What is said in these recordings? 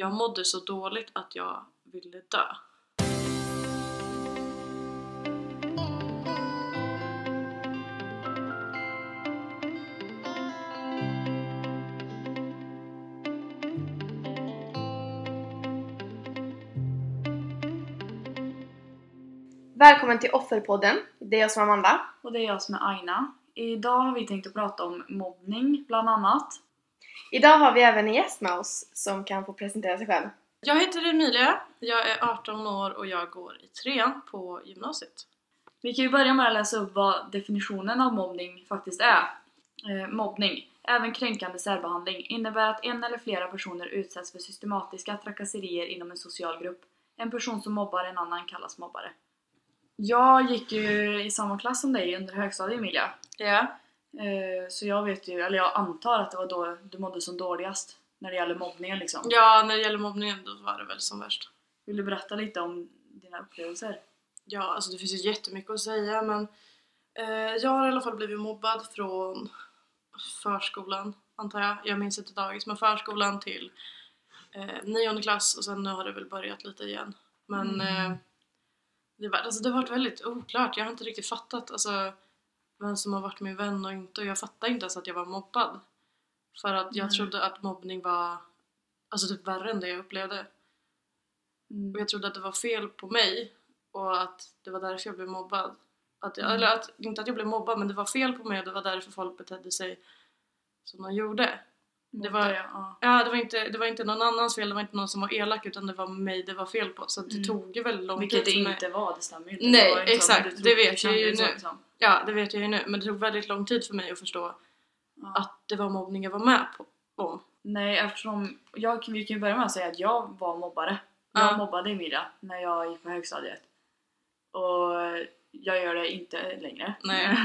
Jag mådde så dåligt att jag ville dö. Välkommen till Offerpodden. Det är jag som är Amanda. Och det är jag som är Aina. Idag har vi tänkt att prata om mobbning bland annat. Idag har vi även en gäst med oss som kan få presentera sig själv. Jag heter Emilia, jag är 18 år och jag går i trean på gymnasiet. Vi kan ju börja med att läsa upp vad definitionen av mobbning faktiskt är. Eh, mobbning, även kränkande särbehandling, innebär att en eller flera personer utsätts för systematiska trakasserier inom en social grupp. En person som mobbar en annan kallas mobbare. Jag gick ju i samma klass som dig under högstadiet Emilia. Ja. Eh, Så jag vet ju, eller jag antar att det var då du mådde som dåligast när det gäller mobbningen liksom. Ja, när det gäller mobbningen då var det väl som värst. Vill du berätta lite om dina upplevelser? Ja, alltså det finns ju jättemycket att säga men eh, jag har i alla fall blivit mobbad från förskolan, antar jag. Jag minns inte dagis, men förskolan till eh, nionde klass och sen nu har det väl börjat lite igen. Men Mm. eh, det, var, alltså, det har varit väldigt oklart. Jag har inte riktigt fattat alltså, vem som har varit min vän och inte. Och jag fattade inte ens att jag var mobbad. För att jag Nej. trodde att mobbning var alltså, typ värre än det jag upplevde. Mm. Och jag trodde att det var fel på mig och att det var därför jag blev mobbad. Att jag, Mm. Eller att, inte att jag blev mobbad men det var fel på mig och det var därför folk betedde sig som de gjorde. Det var- ja. Ja, det var, inte, det var inte någon annans fel, det var inte någon som var elak utan det var mig det var fel på. Så det Mm. tog ju väldigt lång Vilket det tid för mig. inte var, det stämmer ju inte. Nej, det exakt, det tog- vet jag ju nu. liksom. Ja, det vet jag ju nu. Men det tog väldigt lång tid för mig att förstå Ja. att det var mobbning jag var med på. om. Nej, eftersom... Jag, vi kan ju börja med att säga att jag var mobbare. Jag Ja. mobbade Emilia när jag gick på högstadiet. Och jag gör det inte längre. Nej.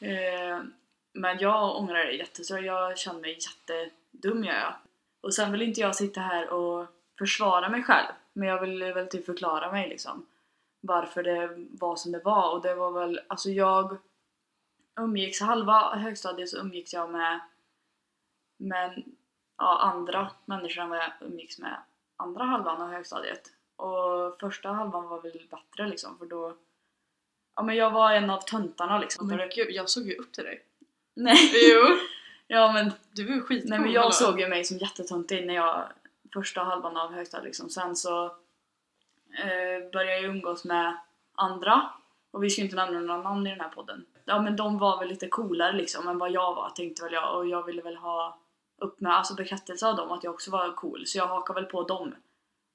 Men jag ångrar det jättestort, jag känner mig jättedum gör jag. Och sen vill inte jag sitta här och försvara mig själv. Men jag vill väl typ förklara mig liksom. Varför det var som det var. Och det var väl, alltså jag umgicks, halva högstadiet så umgicks jag med, med ja, andra människor än vad jag umgicks med andra halvan av högstadiet. Och första halvan var väl bättre liksom för då Ja men jag var en av töntarna liksom. Men gud, jag såg ju upp till dig. Nej. Jo. Ja men, Du är ju skitcool. nej, men jag hallå. såg ju mig som jättetöntig när jag första halvan av högstadiet liksom. Sen så eh, började jag umgås med andra och vi ska ju inte nämna några namn i den här podden. Ja men de var väl lite coolare liksom än vad jag var tänkte väl jag och jag ville väl ha upp med alltså bekräftelse av dem att jag också var cool så jag hakade väl på dem.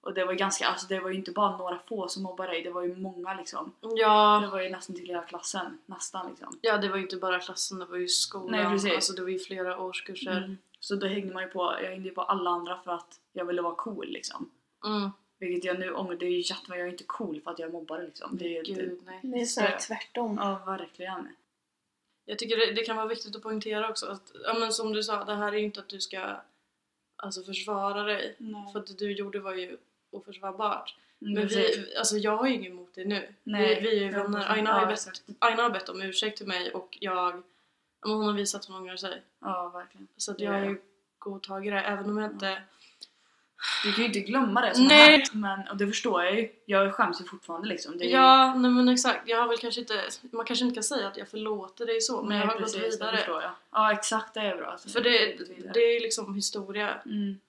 Och det var ju ganska, alltså det var ju inte bara några få som mobbade dig, det var ju många liksom. Det Ja, var ju nästan till hela klassen, nästan liksom. ja, det var ju inte bara klassen, det var ju skolan. Nej, precis. Alltså det var ju flera årskurser. Mm. Så då hängde man ju på, jag hängde ju på alla andra för att jag ville vara cool liksom. Mm. Vilket jag nu ångrar, det är ju jätte, jag är inte cool för att jag mobbar liksom. Det är ju Gud, nej. Det är snarare Så- tvärtom. Ja, verkligen. Jag tycker det, det kan vara viktigt att poängtera också att, ja men som du sa, det här är ju inte att du ska alltså försvara dig. Nej. För att det du gjorde var ju oförsvarbart. Mm, Men precis. vi, alltså jag har ju inget emot det nu. Nej, vi, vi är ju vänner. Aina har, ju ja, bett. Aina har bett om ursäkt till mig och jag, ja, men hon har visat att hon ångrar sig. Ja, verkligen. Så att Ja, jag har ja. ju godtagit det även om jag inte... Du kan ju inte glömma det som har Nej. hänt, men och det förstår jag ju. Jag skäms ju fortfarande liksom. Det är ju- Ja, nej men exakt. Jag har väl kanske inte, man kanske inte kan säga att jag förlåter dig så, men Nej, jag har precis, gått det vidare. förstår jag. Ja, exakt, det är bra. För det, har det är liksom historia. Mm.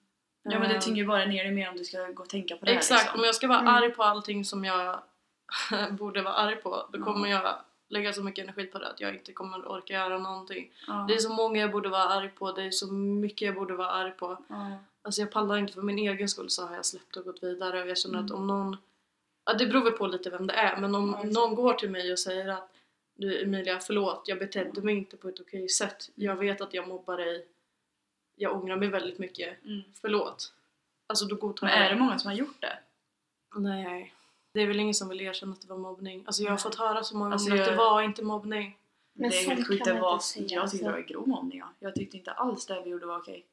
Ja men det Eh, tynger ju bara ner dig mer om du ska gå och tänka på det här Exakt, liksom. om jag ska vara Mm. arg på allting som jag borde vara arg på, då kommer jag lägga så mycket energi på det att jag inte kommer orka göra någonting. Ja. Det är så många jag borde vara arg på, det är så mycket jag borde vara arg på. Ja. Alltså jag pallar inte för min egen skull så har jag släppt och gått vidare och jag känner att Mm. om någon Ja det beror väl på lite vem det är men om Ja, någon går till mig och säger att Du Emilia förlåt jag betedde mig inte på ett okej sätt. Jag vet att jag mobbar dig. Jag ångrar mig väldigt mycket. Mm. Förlåt. Alltså då godtar Men jag är det många som har gjort det? Nej. Det är väl ingen som vill erkänna att det var mobbning. Alltså jag har Nej. fått höra så många Alltså, gånger att det var inte mobbning. Men det är helt kan sjukt, det var, säga, jag tyckte det alltså. var grov mobbning ja. Jag tyckte inte alls det vi gjorde var okej.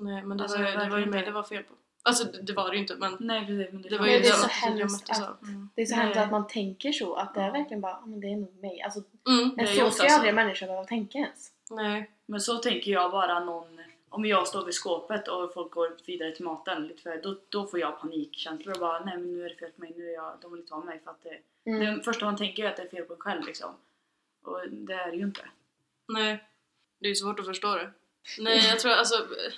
Nej men det, Alltså, var, ju- det var ju mig det var fel på. Alltså det, var det ju inte men Nej precis men det, det var Men ju det är det så hemskt att-. Mm. Det är så hemskt att man tänker så, att det är verkligen bara, "Ja, men det är nog mig. Alltså, Mm. men så ska aldrig en människa behöva tänka ens. Nej. Men så tänker jag bara någon, om jag står vid skåpet och folk går vidare till maten, lite för, då, då får jag panikkänslor och bara nej men nu är det fel på mig, nu är jag, de vill inte ha mig för att det, Mm. det första man tänker är att det är fel på en själv liksom. Och det är det ju inte. Nej, det är ju svårt att förstå det. Nej, jag tror alltså eh,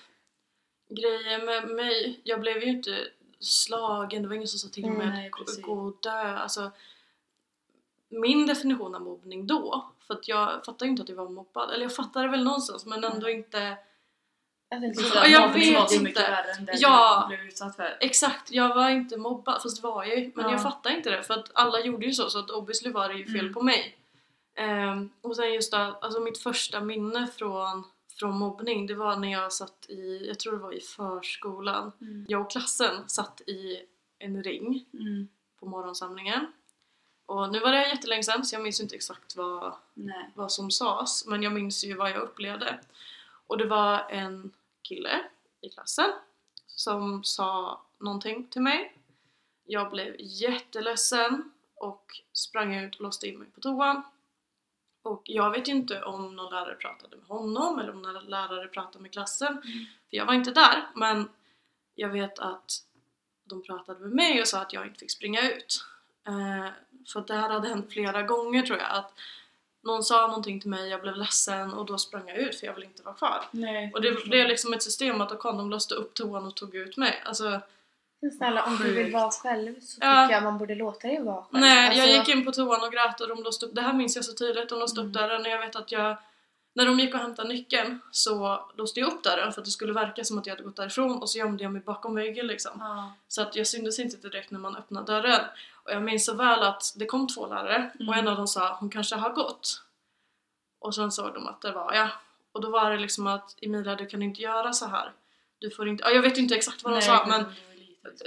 grejen med mig, jag blev ju inte slagen, det var ingen som sa till mig Mm, att precis. gå och dö. Alltså, min definition av mobbning då, för att jag fattade ju inte att jag var mobbad, eller jag fattade väl någonstans men ändå Mm. inte Att det inte Så så- Ja, där, jag vet inte. det Ja. Exakt, jag var inte mobbad, fast det var jag ju. Men Ja. jag fattade inte det för att alla gjorde ju så, så att obviously var det ju fel Mm. på mig. Ehm, och sen just att, alltså mitt första minne från, från mobbning, det var när jag satt i, jag tror det var i förskolan. Mm. Jag och klassen satt i en ring Mm. på morgonsamlingen. Och nu var det jättelänge sedan så jag minns inte exakt vad, Nej. vad som sades, men jag minns ju vad jag upplevde. Och det var en kille i klassen som sa någonting till mig. Jag blev jätteledsen och sprang ut och låste in mig på toan. Och jag vet ju inte om någon lärare pratade med honom eller om någon lärare pratade med klassen. För jag var inte där, men jag vet att de pratade med mig och sa att jag inte fick springa ut. Eh, för det här hade hänt flera gånger tror jag. Att någon sa någonting till mig, jag blev ledsen och då sprang jag ut för jag ville inte vara kvar. Nej. Och det blev liksom ett system att de låste upp toan och tog ut mig. Alltså, snälla, om du vill vara själv så Ja. tycker jag man borde låta dig vara själv. nej, Alltså, jag gick in på toan och grät och de låste upp, det här minns jag så tydligt, de låste upp Mm. dörren och jag vet att jag när de gick och hämtade nyckeln så låste jag upp dörren för att det skulle verka som att jag hade gått därifrån och så gömde jag mig bakom väggen liksom. Ja. Så att jag syntes inte direkt när man öppnade dörren. Och jag minns så väl att det kom två lärare och Mm. en av dem sa hon kanske har gått. Och sen såg de att det var jag. Och då var det liksom att Emilia du kan inte göra så här. Du får inte, ja, jag vet inte exakt vad de Nej, sa men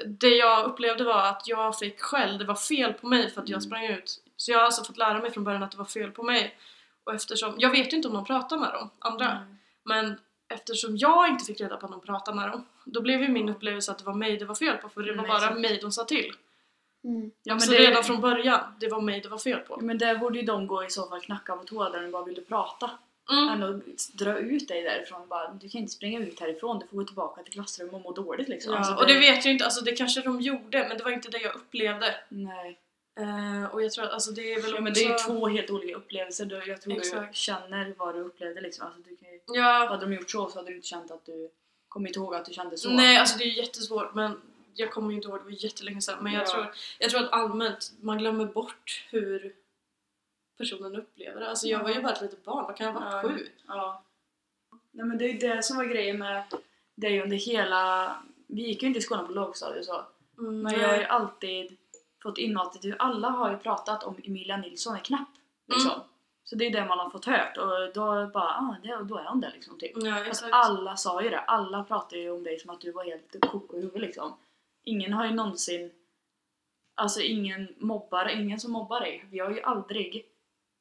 det jag upplevde var att jag fick skäll, det var fel på mig för att jag Mm. sprang ut. Så jag har alltså fått lära mig från början att det var fel på mig. Och eftersom, jag vet ju inte om de pratar med dem, andra. Mm. Men eftersom jag inte fick reda på att de pratade med dem, då blev ju min upplevelse att det var mig det var fel på, för det var Mm, bara exakt. mig de sa till. Mm. Ja, men så det, redan från början, det var mig det var fel på. Ja, men där borde ju de gå i så fall knacka på toan och bara vill du prata? Mm. Än att dra ut dig därifrån bara, du kan inte springa ut härifrån, du får gå tillbaka till klassrummet och må dåligt liksom. Ja, Alltså, och det vet jag inte, alltså det kanske de gjorde, men det var inte det jag upplevde. Nej. Eh, och jag tror att alltså det är väl Ja, men det är ju också- två helt olika upplevelser, du, jag tror du Exakt. känner vad du upplevde liksom. Alltså, du kan ju, Ja, hade de gjort så så hade du inte känt att du kommer inte ihåg att du kände så. Nej, alltså det är jättesvårt men jag kommer inte ihåg, det var jättelänge sedan. Men jag, Ja. tror, jag tror att allmänt, man glömmer bort hur personen upplever det. Alltså jag var ju bara ett litet barn, vad kan jag ha varit? Ja. Sju? Ja. Nej men det är ju det som var grejen med dig under hela... Vi gick ju inte i skolan på lågstadiet och så. Mm, Men jag har ju alltid fått inmatat i alla har ju pratat om Emilia Nilsson är knapp. Liksom. Mm. Så det är det man har fått hört och då bara, ah, det, då är hon det liksom typ. Ja, exakt. alla sa ju det, alla pratade ju om dig som att du var helt koko i huvudet liksom. Ingen har ju någonsin, alltså ingen mobbar, ingen som mobbar dig. Vi har ju aldrig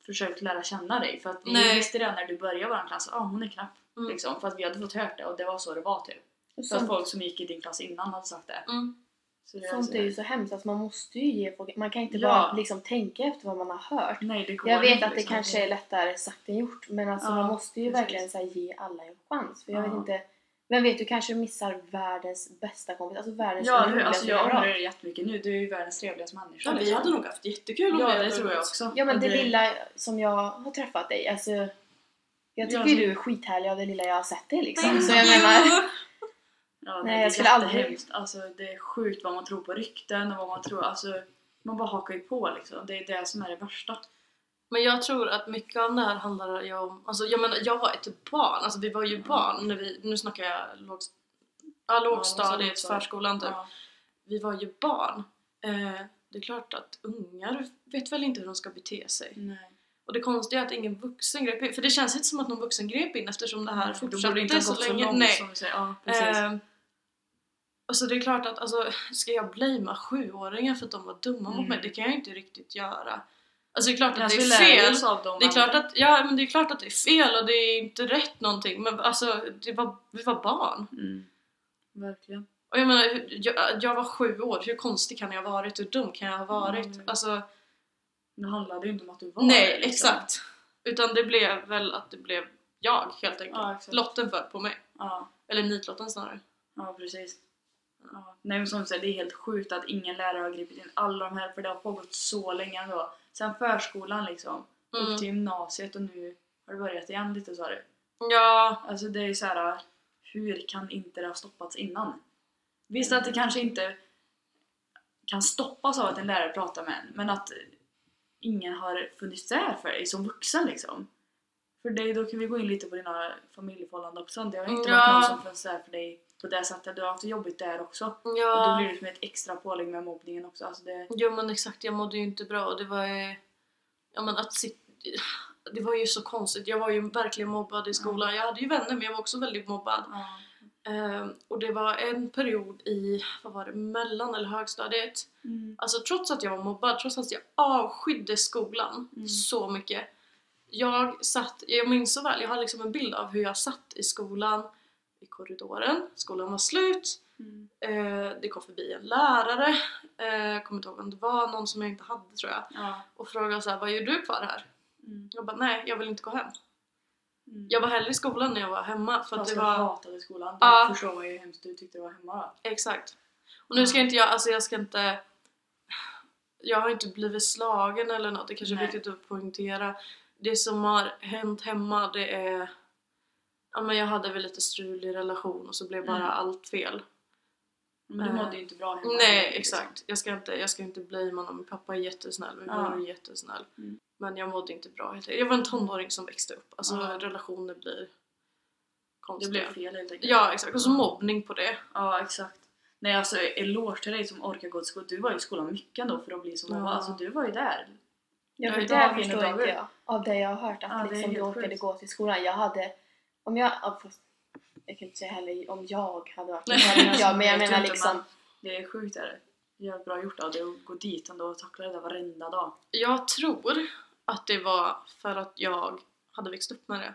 försökt lära känna dig för att vi Nej. visste redan när du började vår klass, ja ah, hon är knapp. Mm. Liksom, för att vi hade fått hört det och det var så det var typ. Och För att sånt, folk som gick i din klass innan hade sagt det. Mm. Så det sånt alltså- är ju så hemskt, alltså man måste ju ge folk, man kan inte Ja. bara liksom tänka efter vad man har hört. Nej, det går Jag vet inte, att det liksom. kanske är lättare sagt än gjort men alltså Ja, man måste ju precis. verkligen så här, ge alla en chans. För jag Ja. vet inte, vem vet du kanske missar världens bästa kompis, alltså världens Ja, hur, roligaste alltså jag kamrat. ångrar det jättemycket nu. Du är ju världens trevligaste människa. Ja, vi liksom. hade nog haft jättekul om Ja, det tror jag också. Ja men Och det lilla som jag har träffat dig, alltså jag Ja, tycker alltså- du är skithärlig av det lilla jag har sett dig liksom. Så jag menar, Ja, Nej, nej, jag det är skulle aldrig- jättehemskt. Alltså, det är sjukt vad man tror på rykten och vad man tror. Alltså, man bara hakar ju på liksom. Det är det som är det värsta. Men jag tror att mycket av det här handlar ju om, alltså jag menar jag var ett barn, alltså vi var ju barn när vi, nu snackar jag låg, ja, lågstadiet, lågstadiet. förskolan typ. Ja. Vi var ju barn. Eh, det är klart att ungar vet väl inte hur de ska bete sig. Nej. Och det konstiga är att ingen vuxen grep in, för det känns inte som att någon vuxen grep in eftersom det här Då borde det inte fortsatte så gått så länge. långt Nej. som. Ja, precis. Eh, alltså det är klart att, alltså, ska jag blamea sjuåringar för att de var dumma mot Mm. mig? Det kan jag inte riktigt göra. Alltså det är klart att Alltså, det är fel. Det är, klart att, ja, men det är klart att det är fel och det är inte rätt någonting men alltså det var, vi var barn. Mm. Verkligen. Och jag menar, jag, jag var sju år, hur konstig kan jag ha varit? Hur dum kan jag ha varit? Mm. Alltså, Det handlade ju inte om att du var nej liksom. exakt! Utan det blev väl att det blev jag helt enkelt. Ja. Lotten föll på mig. Ja, Eller nitlotten snarare. ja precis. Ja. Nej men som du säger, det är helt sjukt att ingen lärare har gripit in alla de här för det har pågått så länge ändå. Sen förskolan liksom, Mm. upp till gymnasiet och nu har det börjat igen lite sa du. Ja, Alltså det är ju så här, hur kan inte det ha stoppats innan? Visst att det kanske inte kan stoppas av att en lärare pratar med en, men att ingen har funnits där för dig som vuxen liksom. För det, då kan vi gå in lite på dina familjeförhållanden också. Det har inte Ja. varit någon som funnits där för dig på det sättet. Du har haft det jobbigt där också. Och då ja. blir det som ett extra pålägg med mobbningen också. Alltså det, Jo men exakt, jag mådde ju inte bra och det var ju... Ja men att sitta... Det var ju så konstigt, jag var ju verkligen mobbad i skolan. Jag hade ju vänner men jag var också väldigt mobbad. ja. Ehm, och det var en period i, vad var det, mellan eller högstadiet. Mm. Alltså trots att jag var mobbad, trots att jag avskydde skolan Mm. så mycket. Jag satt, jag minns så väl, jag har liksom en bild av hur jag satt i skolan korridoren, skolan var slut, Mm. eh, det kom förbi en lärare, eh, kommer inte ihåg vem det var, någon som jag inte hade tror jag, Ja. och frågade så här, vad gör du kvar här? Mm. Jag bara, nej jag vill inte gå hem. Mm. Jag var hellre i skolan när jag var hemma för att det jag var... hatade skolan. Då förstår man ju hur hemskt du tyckte det var hemma då. Exakt. Och nu ska inte jag, alltså jag ska inte... Jag har inte blivit slagen eller något, det kanske är Nej. viktigt att poängtera. Det som har hänt hemma det är... Ja men jag hade väl lite strulig relation och så blev bara Mm. allt fel. Men du Eh, mådde ju inte bra hemma. Nej liksom. exakt, jag ska inte, jag ska inte blamea honom. Min pappa är jättesnäll, min Ja. är jättesnäll. Mm. Men jag mådde inte bra. Jag var en tonåring som växte upp. Alltså Ja. relationer blir Det konstiga. blev fel helt enkelt. Ja exakt, och så mobbning på det. Ja, exakt. Nej alltså eloge till dig som orkar gå till skolan. Du var ju i skolan mycket ändå för att bli som Ja. du var. Alltså du var ju där. Ja, för det förstår inte jag. Av det jag har hört, att Ja, det liksom du orkade sjukt. gå till skolan. Jag hade, om jag, ja, fast, jag kan inte säga heller om jag hade varit med, ja, men jag vet menar liksom, men Det är sjukt är det. Jävligt bra gjort av dig att gå dit ändå och tackla det där varenda dag. Jag tror att det var för att jag hade växt upp med det.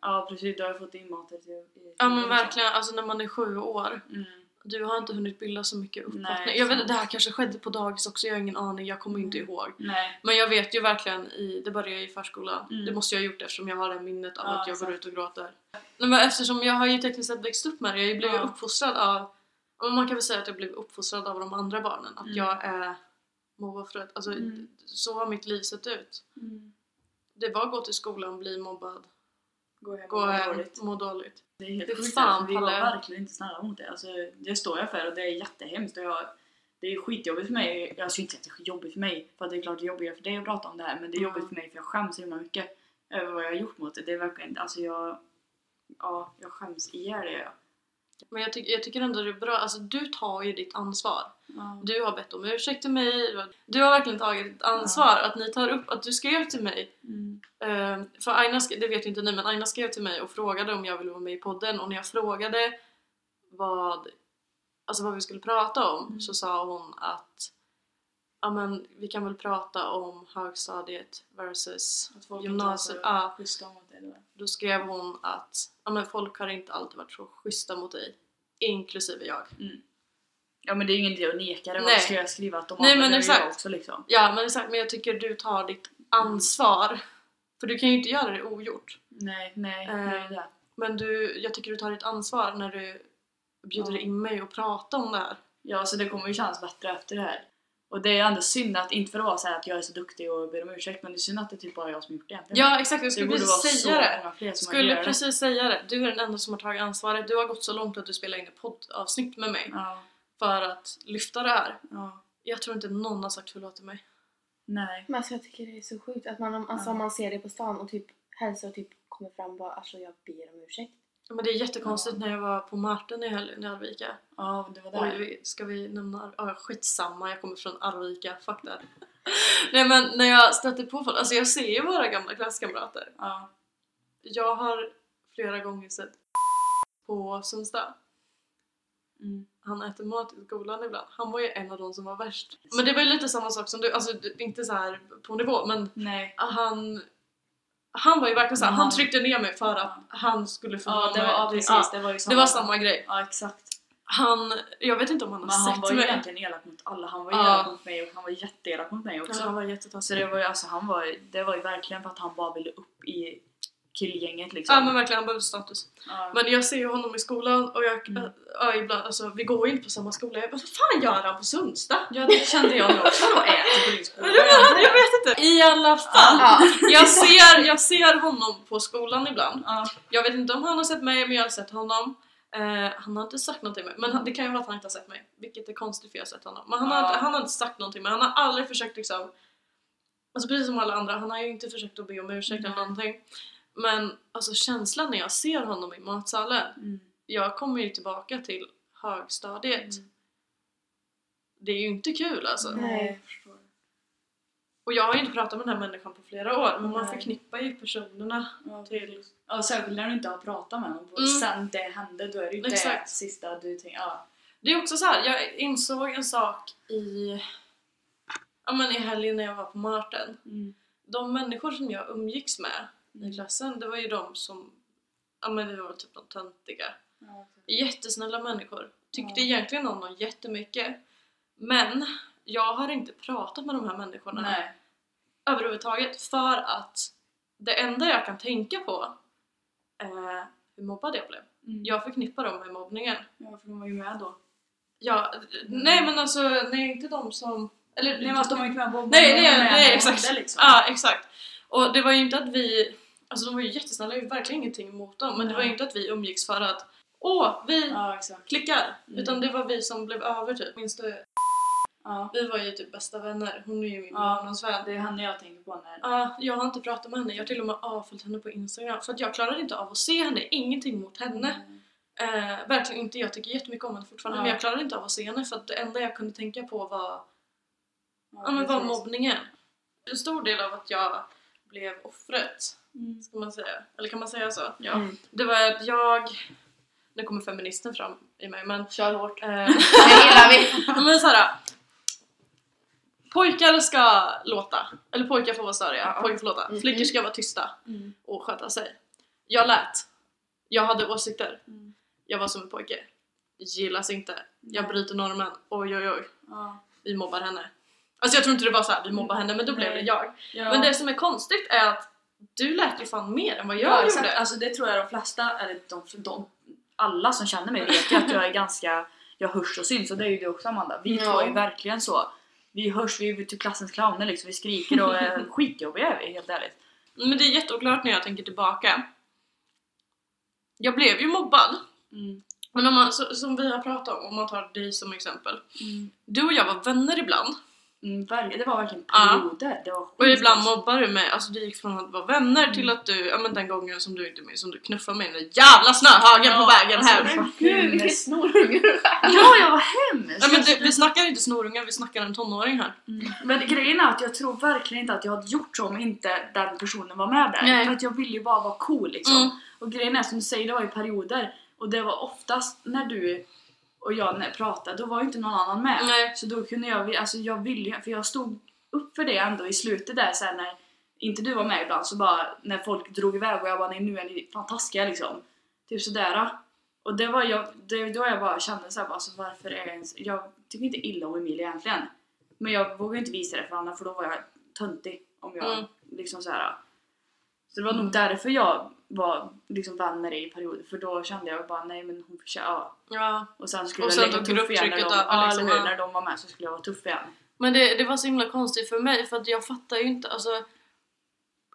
Ja precis, du har fått inmatat i, i Ja men verkligen, alltså när man är sju år. Mm. Du har inte hunnit bilda så mycket uppfattning. Nej, jag vet det här kanske skedde på dagis också, jag har ingen aning, jag kommer inte Mm. ihåg. Nej. Men jag vet ju verkligen, i, det började i förskolan. Mm. Det måste jag ha gjort eftersom jag har det minnet av Ja, att jag går exakt. ut och gråter. Nej, men eftersom jag har ju tekniskt sett växt upp med det, jag blev ju Ja. uppfostrad av, man kan väl säga att jag blev uppfostrad av de andra barnen. Att Mm. jag är mobboffret. Alltså Mm. så har mitt liv sett ut. Mm. Det var att gå till skolan, bli mobbad, Gå hem och må dåligt. må dåligt. Det är helt Fy sjukt fan, vi var Palle. verkligen inte snälla mot det. Alltså, det står jag för och det är jättehemskt. Och jag, det är skitjobbigt för mig. Jag skulle inte säga att det är jobbigt för mig, för det är klart det är jobbigare för dig att prata om det här. Men det är Mm. jobbigt för mig för jag skäms så himla mycket över vad jag har gjort mot det. Det är verkligen, alltså jag... Ja, jag skäms ihjäl det jag. Men jag, tycker jag tycker ändå det är bra, alltså du tar ju ditt ansvar. Ja. Du har bett om ursäkt till mig, du har verkligen tagit ditt ansvar. Att ni tar upp, att du skrev till mig Mm. Eh, för Aina, det vet ju inte ni, men Aina skrev till mig och frågade om jag ville vara med i podden och när jag frågade vad, alltså vad vi skulle prata om Mm. så sa hon att ja men vi kan väl prata om högstadiet versus gymnasiet. Ja, då. skrev hon att ja men folk har inte alltid varit så schyssta mot dig, inklusive jag. Ja men det är ju ingen idé att neka det. Vad Nej. ska jag skriva att de Nej, men exakt. jag också liksom. Ja men exakt, men jag tycker du tar ditt ansvar. För du kan ju inte göra det ogjort. Nej, nej, Eh, är det. Men du, jag tycker du tar ditt ansvar när du bjuder Ja. in mig och pratar om det här. Ja, så det kommer ju kännas bättre efter det här. Och det är ändå synd att, inte för att vara så att jag är så duktig och ber om ursäkt, men det är synd att det är typ bara jag som gjort det egentligen. Ja exakt, jag det skulle borde vara precis så säga det. många fler som Skulle gör det. precis säga det. Du är den enda som har tagit ansvaret. Du har gått så långt att du spelar in ett poddavsnitt med mig Ja, för att lyfta det här. ja, Jag tror inte någon har sagt förlåt till mig. nej. men alltså jag tycker det är så sjukt att man, alltså, Ja. om man ser det på stan och typ hälsar och typ kommer fram och bara alltså jag ber om ursäkt. Men det är jättekonstigt när jag var på Martin i helgen i Arvika. Ja, det var Oj, där. vi- ska vi nämna Ja, skitsamma, jag kommer från Arvika. Fuck that. Nej men när jag stöter på folk, alltså jag ser ju våra gamla klasskamrater. Ja, Jag har flera gånger sett på Sundsta. mm. Han äter mat i skolan ibland. Han var ju en av de som var värst. Men det var ju lite samma sak som du, alltså inte så här på nivå men Nej. han han var ju verkligen såhär, han han- tryckte ner mig för att han skulle få Ja, det var, ja, precis. Ja, det var ju det var samma grej. Ja, exakt. Han, jag vet inte om han har Men han sett var ju mig. egentligen elak mot alla. Han var ju elak mot mig och han var jätteelak mot mig också. Ja, han var Så jättetaskig. det var ju, alltså, han var, det var ju verkligen för att han bara ville upp i killgänget liksom. Ja men verkligen, han behövde status. Ja. Men jag ser ju honom i skolan och jag, Mm. ja, ibland, alltså, vi går ju inte på samma skola. Jag bara, vad fan gör han på Sundsta? Ja det kände jag också. Vadå äter på din skola? Jag vet, jag vet inte. I alla fall. Ja. Jag ser, jag ser honom på skolan ibland. Ja. Jag vet inte om han har sett mig, men jag har sett honom. Eh, han har inte sagt någonting mig, men han, det kan ju vara att han inte har sett mig. Vilket är konstigt för jag har sett honom. Men han, har, han har inte sagt någonting, men han har aldrig försökt liksom... Alltså precis som alla andra, han har ju inte försökt att be om ursäkt eller Nej. någonting. Men alltså känslan när jag ser honom i matsalen, Mm. jag kommer ju tillbaka till högstadiet. Mm. Det är ju inte kul alltså. Nej. jag förstår. Och jag har ju inte pratat med den här människan på flera år, men man Nej. förknippar ju personerna Ja, till... Ja, särskilt när du inte har pratat med någon. Mm. Sen det hände, då är det ju det Exakt. sista du tänker. Ja. Det är också så här, jag insåg en sak i... Ja men i helgen när jag var på Marten. Mm. De människor som jag umgicks med i klassen, det var ju de som... Ja men det var typ de töntiga. Ja, Jättesnälla människor. Tyckte Ja. egentligen om dem jättemycket. Men jag har inte pratat med de här människorna Nej. överhuvudtaget för att det enda jag kan tänka på är hur mobbad jag blev. Mm. Jag förknippar dem med mobbningen. Ja, för de var ju med då. Ja, nej men alltså, nej inte de som... Eller, Nej alltså, de var ju inte med på nej, men nej, med nej när exakt. Liksom. Ja, exakt. Och det var ju inte att vi... Alltså de var ju jättesnälla, jag har verkligen ingenting emot dem. Men det var ju inte att vi umgicks för att Åh, vi Ja, klickar! Mm. Utan det var vi som blev över typ. Minns du? Ja. Vi var ju typ bästa vänner. Hon är ju min Ja. barndomsvän. Det är henne jag tänker på när... Ja, jag har inte pratat med henne. Jag har till och med avföljt henne på Instagram. För att jag klarade inte av att se henne. Ingenting mot henne. Eh, verkligen inte. Jag tycker jättemycket om henne fortfarande. Ja. Men jag klarade inte av att se henne för att det enda jag kunde tänka på var, Ja, men var mobbningen. En stor del av att jag blev offret, Mm. ska man säga. Eller kan man säga så? Ja. Mm. Det var att jag... Nu kommer feministen fram i mig men... Kör hårt. Eh, Det gillar vi. Men såhär, pojkar ska låta, eller pojkar får vara störiga, Ja. pojkar får låta. Mm. Flickor ska vara tysta Mm. och sköta sig. Jag lät. Jag hade åsikter. Mm. Jag var som en pojke. Gillas inte. Jag bryter normen. Oj oj oj. Ja. Vi mobbar henne. Alltså jag tror inte det var så här, vi mobbar henne, men då blev det jag. Ja. Men det som är konstigt är att du lät ju fan mer än vad jag ja, gjorde. Alltså det tror jag de flesta, eller de, de, alla som känner mig vet ju att jag är ganska, jag hörs och syns och det är ju du också Amanda. Vi Ja. två är verkligen så. Vi hörs, vi är typ klassens clowner liksom, vi skriker och är skitjobbiga är vi helt ärligt. Men det är jätteoklart när jag tänker tillbaka. Jag blev ju mobbad. Mm. Men om man, så, som vi har pratat om, om man tar dig som exempel. Mm. Du och jag var vänner ibland. Mm, det var verkligen Ja. perioder. Det var Och ibland mobbar du mig. Alltså det gick från att vara vänner till Mm. att du, ja men den gången som du inte minns, som du knuffade mig i den jävla snöhögen på vägen alltså, hem. men Gud vilken snorunge du är. Ja, jag var hemskt! Ja, men det, vi snackar inte snorungar, vi snackar en tonåring här. Mm. Men grejen är att jag tror verkligen inte att jag hade gjort så om inte den personen var med där. Nej. För att jag ville ju bara vara cool liksom. Mm. Och grejen är som du säger, det var i perioder. Och det var oftast när du och jag pratade, då var ju inte någon annan med. Nej. Så då kunde jag, alltså jag ville för jag stod upp för det ändå i slutet där sen när inte du var med ibland så bara när folk drog iväg och jag bara nej nu är ni fan taskiga liksom. Typ sådär. Och det var jag, det, då jag bara kände såhär bara, alltså varför är jag ens, jag tycker inte illa om Emilia egentligen. Men jag vågade inte visa det för Anna för då var jag töntig om jag Mm. liksom såhär. Så det var nog därför jag var liksom vänner i perioder för då kände jag bara nej men hon förtjänar, ja. Ja. Och sen skulle Och jag sen lägga tog tuff igen när de, ja, liksom, ja. när de var med så skulle jag vara tuff igen. Men det, det var så himla konstigt för mig för att jag fattar ju inte, alltså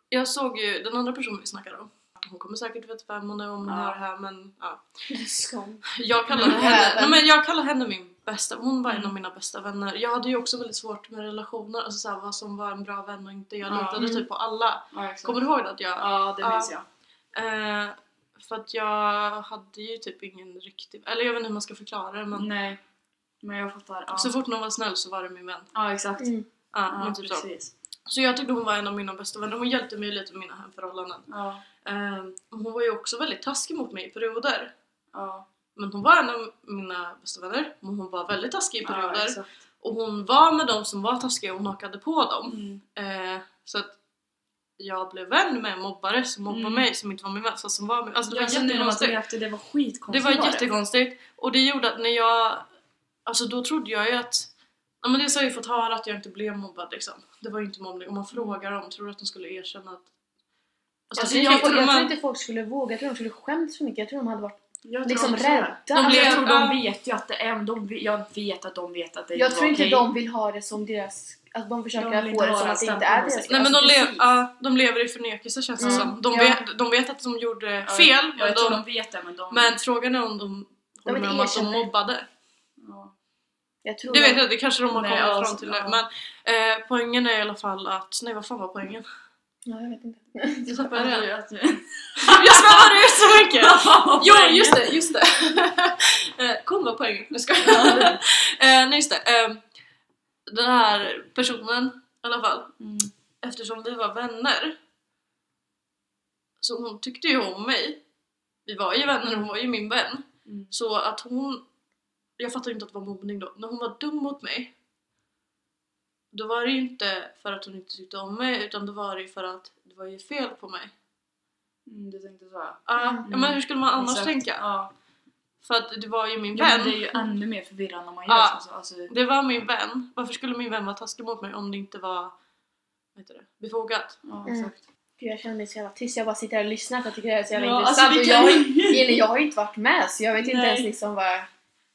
Jag såg ju den andra personen vi snackade om Hon kommer säkert veta vem hon är om hon Ja. hör här men ja. Jag kallade Mm. henne, nej, men jag kallade henne min bästa, hon var en Mm. av mina bästa vänner Jag hade ju också väldigt svårt med relationer, alltså såhär, vad som var en bra vän och inte Jag Ja. litade Mm. typ på alla Ja. Kommer du ihåg det att jag Ja, det minns jag. Eh, För att jag hade ju typ ingen riktig, eller jag vet inte hur man ska förklara det men Nej. Men jag fattar. Ja, Så fort någon var snäll så var det min vän ja exakt. Mm. Ja, Ja, men typ så. precis. Så jag tyckte hon var en av mina bästa vänner, hon hjälpte mig lite med mina hemförhållanden. Ja, Ehm, hon var ju också väldigt taskig mot mig i perioder. ja. Men hon var en av mina bästa vänner, men hon var väldigt taskig i ja perioder. exakt. och hon var med de som var taskiga och hon hakade på dem. Mm. Eh, så att jag blev vän med en mobbare som mobbade Mm. mig som inte var min vän fast som var min Alltså det var Jag jättekonstigt. det var skitkonstigt Det var jättekonstigt. Och det gjorde att när jag... Alltså då trodde jag ju att... Ja men dels har jag ju fått höra att jag inte blev mobbad liksom. Det var ju inte mobbning. Om man frågar dem, tror du att de skulle erkänna att Alltså, jag, jag, tror, tror jag tror man, inte folk skulle våga, jag tror de skulle skämts för mycket. Jag tror de hade varit Jag tror liksom det. rädda. De Alltså, blev- jag tror de vet ju att det är, de, jag vet att de vet att det Jag inte tror inte okej. de vill ha det som deras... Att de försöker De få det som att det inte är deras nej men de, alltså, lev, precis. ja, de lever i förnekelse känns det Mm. som. De, Ja. vet, de vet att de gjorde Ja, fel, Jag, men, tror de, de vet det men de... men frågan är om de De håller med om att de mobbade. ja. Jag tror Det de- vet jag, det kanske de har kommit alltså, fram till nu. ja. Men eh, poängen är i alla fall att, nej vad fan var poängen? Ja, jag vet inte. Jag tappade Jag svävar ut så mycket! Jo, just det, just det! Eh, Kom vad poängen, jag ska. eh, Nej just det, eh, den här personen i alla fall, Mm. eftersom vi var vänner så hon tyckte ju om mig. Vi var ju vänner, hon var ju min vän. Mm. Så att hon, jag fattar inte att det var mobbning då, när hon var dum mot mig då var det ju inte för att hon inte tyckte om mig utan då var det ju för att det var ju fel på mig. Mm, du tänkte så. ja. Ja, Mm. men hur skulle man annars Exakt. tänka? Ja. För att det var ju min Ja, vän. men det är ju ännu mer förvirrande om man gör Ja. så. Alltså, Det var min vän. Varför skulle min vän vara taskig mot mig om det inte var heter det, befogat? ja, Mm. exakt. Gud, jag känner mig så jävla tyst. Jag bara sitter här och lyssnar för jag tycker det är så jävla Ja, intressant. alltså, och vi jag, kan- eller jag har ju inte varit med så jag vet inte Nej. ens liksom vad...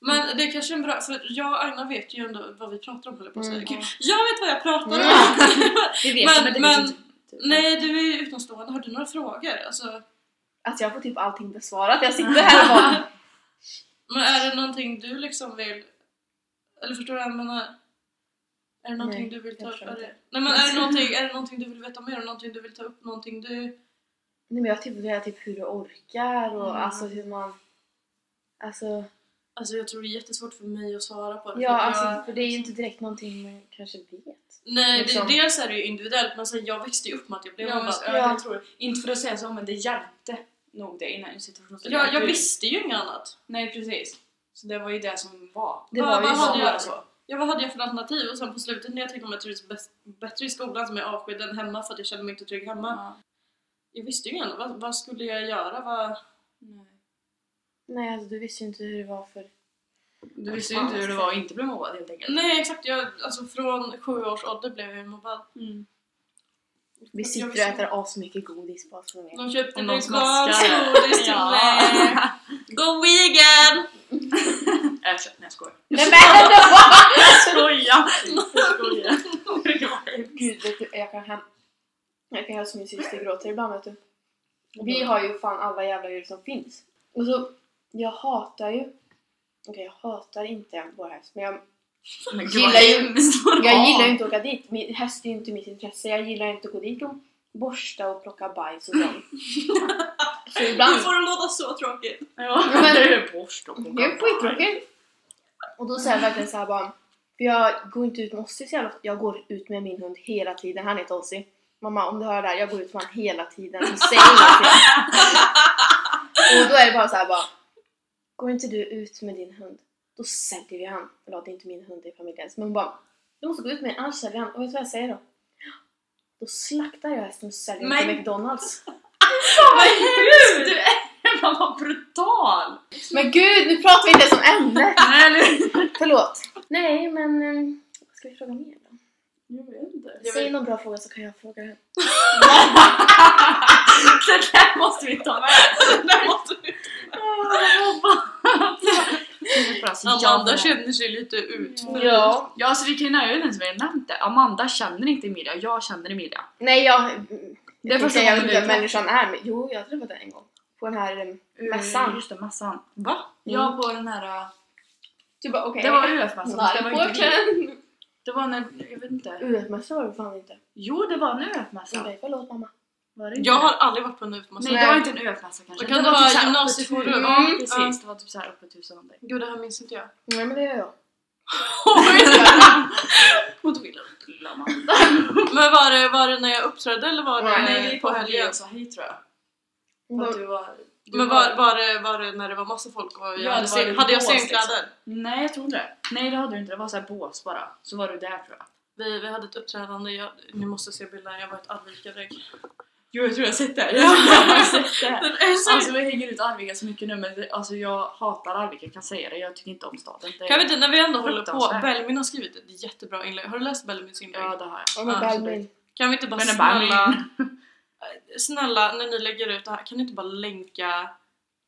Men det är kanske är en bra, för jag och Agna vet ju ändå vad vi pratar om höll jag på att säga. Mm. Jag vet vad jag pratar om! Mm. Det vet Men- det men- vet inte. Nej, du är ju utomstående. Har du några frågor? Alltså, Alltså jag får typ allting besvarat. Jag sitter här och bara... men är det någonting du liksom vill... Eller förstår du vad jag menar? Är det någonting Nej, du vill ta jag upp? Är det, nej men är det, någonting, är det någonting du vill veta mer om? Någonting du vill ta upp? Någonting du... Nej men jag typ funderar typ hur du orkar och Mm. alltså hur man... Alltså... Alltså jag tror det är jättesvårt för mig att svara på det. Ja för alltså jag, för det är ju inte direkt någonting man kanske vet. Nej, liksom- det, dels är det ju individuellt men sen jag växte ju upp med att jag blev Ja, jag tror det. Inte för att säga så, men det hjälpte nog det innan situationen. Ja, jag visste ju inget annat. Nej, precis. Så det var ju det som var. Det Vad- var ju vad så. jag- så. Ja, vad hade jag för alternativ? Och sen på slutet när jag tänkte om jag trivdes bäst- bättre i skolan som är avskild än hemma för att jag kände mig inte trygg hemma. Ja. Jag visste ju inget annat. Vad, vad skulle jag göra? Vad... Nej. Nej alltså du visste ju inte hur det var för... Du visste ju inte hur det var att inte bli mobbad helt enkelt. Nej exakt, jag, alltså från sju års ålder blev jag ju mobbad. Mm. Vi sitter och äter asmycket godis bara så ni vet. De köpte smaskar. godis till Ja. mig. Go vegan! Erkänn, nej jag skojar. Nej men! Jag skojar! Jag skojar. Gud vet du, jag kan hem... Jag kan hälsa min syster gråter ibland vet du. Vi har ju fan alla jävla djur som finns. Och så, jag hatar ju... Okej jag hatar inte vår häst men jag, Men gud, Gillar ju- jag gillar ju inte att åka dit. Min häst är ju inte mitt intresse. Jag gillar inte att gå dit och borsta och plocka bajs och sånt. Så Nu ibland... får det låta så tråkigt. Ja, men- det är borst och Det är skittråkigt. Och då säger jag verkligen såhär bara... För jag går inte ut med Ossi så jävla Jag går ut med min hund hela tiden. Han heter Ossi. Mamma om du hör det här, jag går ut med honom hela tiden. Så säg ingenting. Och då är det bara så här bara... Går inte du ut med din hund, då säljer vi han. Eller det är inte min hund, det är familjens. Men hon bara... Du måste gå ut med den, annars säljer han. Och vet du vad jag säger då? Då slaktar jag hästen och säljer den till McDonalds. Vad hemskt! Du är fan vad brutal! Men gud, nu pratar vi inte ens om ämnet! Förlåt. Nej, men... ehm, Vad ska vi fråga mer då? Jag vet inte. Säg någon bra fråga så kan jag fråga henne. Det där måste vi ta med. Det måste vi- Amanda känner sig lite utförd. Ja. Ja, alltså vi kan ju nöja oss med nämnt det. Amanda känner inte Emilia, jag känner Emilia. Nej, jag... Det är första jag vet inte vem människan är, men jo, jag har träffat henne en gång. På den här um, mässan. Just det, mässan. Va? Ja, på den här... äh, bara okej. Det var UF-mässan, det var inte vi. Det var när, jag vet inte. UF-mässa var det fan inte. Jo, det var en UF-mässa. Okej, förlåt mamma. Var det inte Jag har aldrig varit på en UF-massa. Nej, det var inte en UF-mässa kanske. Kan det var vara typ så här gymnasieforum. Mm, precis. Det var typ såhär öppet hus eller någonting. Gud, det här minns inte jag. Nej men det gör jag. Mot till Amanda. Men var det, var det när jag uppträdde eller var det Nej, vi på helgen? helgen sa hej tror jag. För att du var... Du Men var, var, det, var det när det var massa folk och jag Ja, hade, lite hade jag bås, scenkläder? Nej, jag tror inte det. Nej, det hade du inte. Det var såhär bås bara. Så var du där tror jag. Vi, vi hade ett uppträdande, jag, ni måste se bilden, jag var ett Arvika-drägg. Jo, jag tror jag har sett det. Jag har sett det. Alltså vi hänger ut Arvika så mycket nu men det, alltså jag hatar Arvika kan säga det. Jag tycker inte om staden. Det, kan vi inte, när vi ändå håller på. Belmin har skrivit ett jättebra inlägg. Har du läst Belmins inlägg? Ja, det har jag. Ja men Belmin. Kan vi inte bara snälla... Snälla när ni lägger ut det här, kan ni inte bara länka?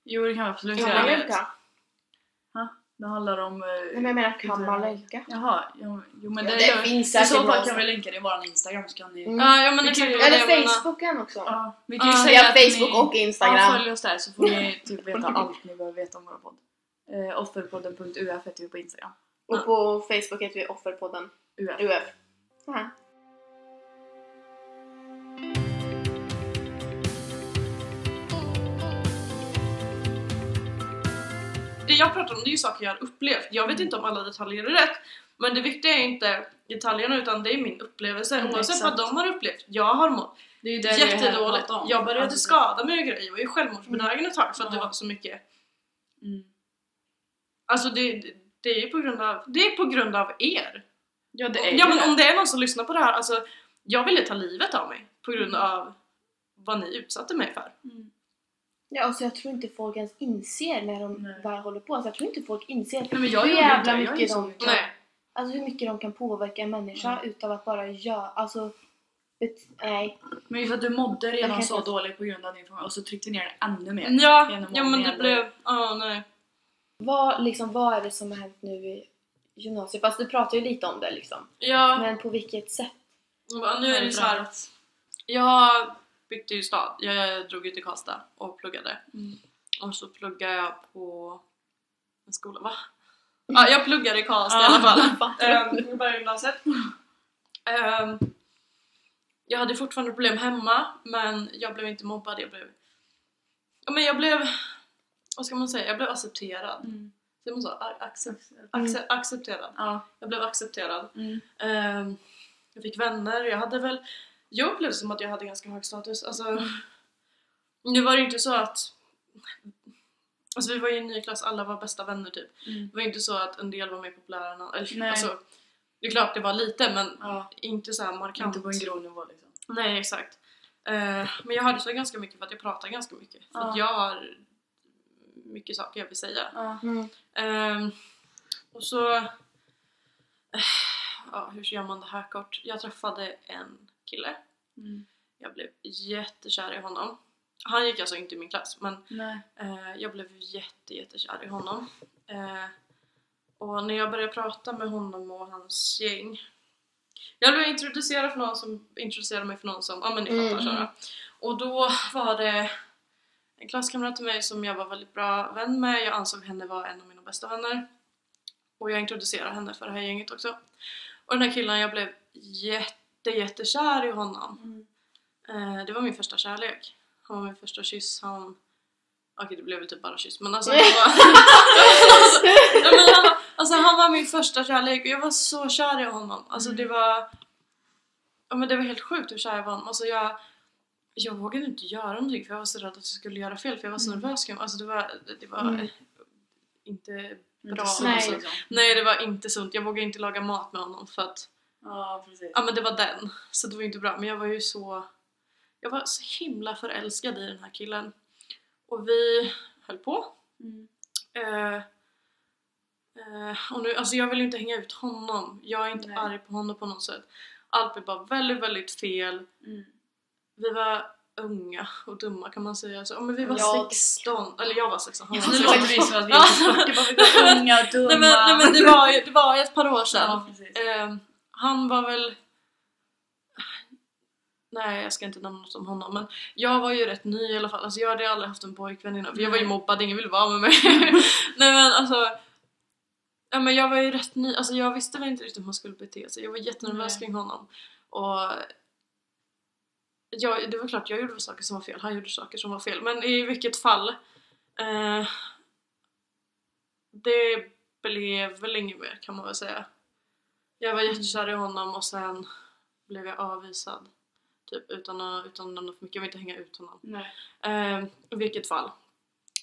Jo det kan vi absolut Kan Ja, man göra. vet. Det handlar om... eh, Nej men jag menar kan man länka? Jaha, jo, jo men Ja, det, det finns I så fall kan vi länka det i våran Instagram så kan ni... Mm. Ja, ja men Vi kan- Eller. Facebooken också. Ja, vi kan ju Ja, säga att Facebook ni, och Ja, Instagram. följ oss där så får ni typ veta allt ni behöver veta om vår podd. Eh, offerpodden.uf heter vi på Instagram. Och på Facebook heter vi Offerpodden UF. UF. Aha. Det jag pratar om det är ju saker jag har upplevt. Jag vet inte om alla detaljer är rätt. Men det viktiga är inte detaljerna utan det är min upplevelse. Mm, Oavsett exakt. vad de har upplevt. Jag har mått Det är det jättedåligt. om. Jag började Alltså, skada mig och grejer. Jag var ju självmordsbenägen ett tag för att det var så mycket. Mm. Alltså det, det är ju på grund av, det är på grund av er. Ja det är Ja men det. om det är någon som lyssnar på det här, alltså jag ville ta livet av mig på grund av vad ni utsatte mig för. Mm. Ja, alltså jag tror inte folk ens inser när de Nej. väl håller på. Alltså jag tror inte folk inser Nej, men jag hur jävla inte mycket de kan, Nej. alltså hur mycket de kan påverka en människa Mm. utav att bara göra, alltså bet- nej. Men just att du mådde redan så inte- dåligt på grund av din familj och så tryckte ner det ännu mer. Ja, ja men det blev, ja nej. Vad, liksom, vad är det som har hänt nu i gymnasiet? Fast du pratar ju lite om det liksom. Ja, Men på vilket sätt? men nu är det så här. Jag bytte ju stad. Jag drog ut till Karlstad och pluggade. Mm. Och så pluggade jag på en skola, va? Ja, jag pluggade i Karlstad i alla fall. fattar. Ehm, av gymnasiet. Ehm, jag hade fortfarande problem hemma, men jag blev inte mobbad. Jag blev... Ja, men jag blev... Vad ska man säga? Jag blev accepterad. Mm. Säger man så? A- Accept, Mm. acce- accepterad. Ja. Jag blev accepterad. Mm. Ehm, jag fick vänner, jag hade väl... Jag upplevde som att jag hade ganska hög status. Alltså, nu var det inte så att... Alltså vi var ju i en ny klass, alla var bästa vänner typ. Mm. Det var inte så att en del var mer populära än andra. Eller. Alltså, det är klart det var lite men ja. inte så här markant. Inte på en grov nivå liksom. Nej exakt. Eh, men jag hörde så ganska mycket för att jag pratar ganska mycket. För att Ja. jag har mycket saker jag vill säga. Ja. Mm. Ehm, och så... ja, hur gör man det här kort? Jag träffade en kille. Mm. Jag blev jättekär i honom. Han gick alltså inte i min klass men eh, jag blev jätte, jättekär i honom. Eh, och när jag började prata med honom och hans gäng jag blev introducerad för någon som introducerade mig för någon som, ja men ni fattar Mm. Sara. Och då var det en klasskamrat till mig som jag var väldigt bra vän med. Jag ansåg henne vara en av mina bästa vänner. Och jag introducerade henne för det här gänget också. Och den här killen, jag blev jätte, jättekär i honom. Mm. Eh, det var min första kärlek. Han var min första kyss. Han... Okej, det blev väl typ bara kyss, men alltså han var... alltså, men han, alltså han var min första kärlek och jag var så kär i honom. Alltså Mm. det var... Ja men det var helt sjukt hur kär jag var honom. Alltså jag... Jag vågade inte göra någonting för jag var så rädd att jag skulle göra fel för jag var så Mm. nervös. Alltså det var... Det var Mm. inte bra. Inte alltså. Nej. sunt, liksom. Nej, det var inte sunt. Jag vågade inte laga mat med honom för att Ja precis. Ja men det var den. Så det var inte bra. Men jag var ju så... Jag var så himla förälskad i den här killen. Och vi höll på. Mm. Eh, eh, och nu, alltså jag vill ju inte hänga ut honom. Jag är inte Nej. arg på honom på något sätt. Allt blev bara väldigt, väldigt fel. Mm. Vi var unga och dumma kan man säga. Så, ja, men vi var Jag- 16. Eller jag var 16. Han var Nu 16. låter vi som att vi är så 40 bara vi var unga, dumma. Nej men, nej, men det, var, ju- det var ett par år sedan. Ja, han var väl... Nej, jag ska inte nämna något om honom men jag var ju rätt ny i alla fall. Alltså jag hade aldrig haft en pojkvän innan för jag var ju mobbad, ingen ville vara med mig. Nej men alltså... Ja men jag var ju rätt ny, alltså jag visste väl inte riktigt hur man skulle bete sig. Jag var jättenervös Nej. kring honom. Och... Ja, det var klart jag gjorde saker som var fel, han gjorde saker som var fel. Men i vilket fall... Eh, det blev väl inget mer kan man väl säga. Jag var jättekär i honom och sen blev jag avvisad. Typ utan att, utan att nämna för mycket, jag vill inte hänga ut honom. Nej. Eh, I vilket fall,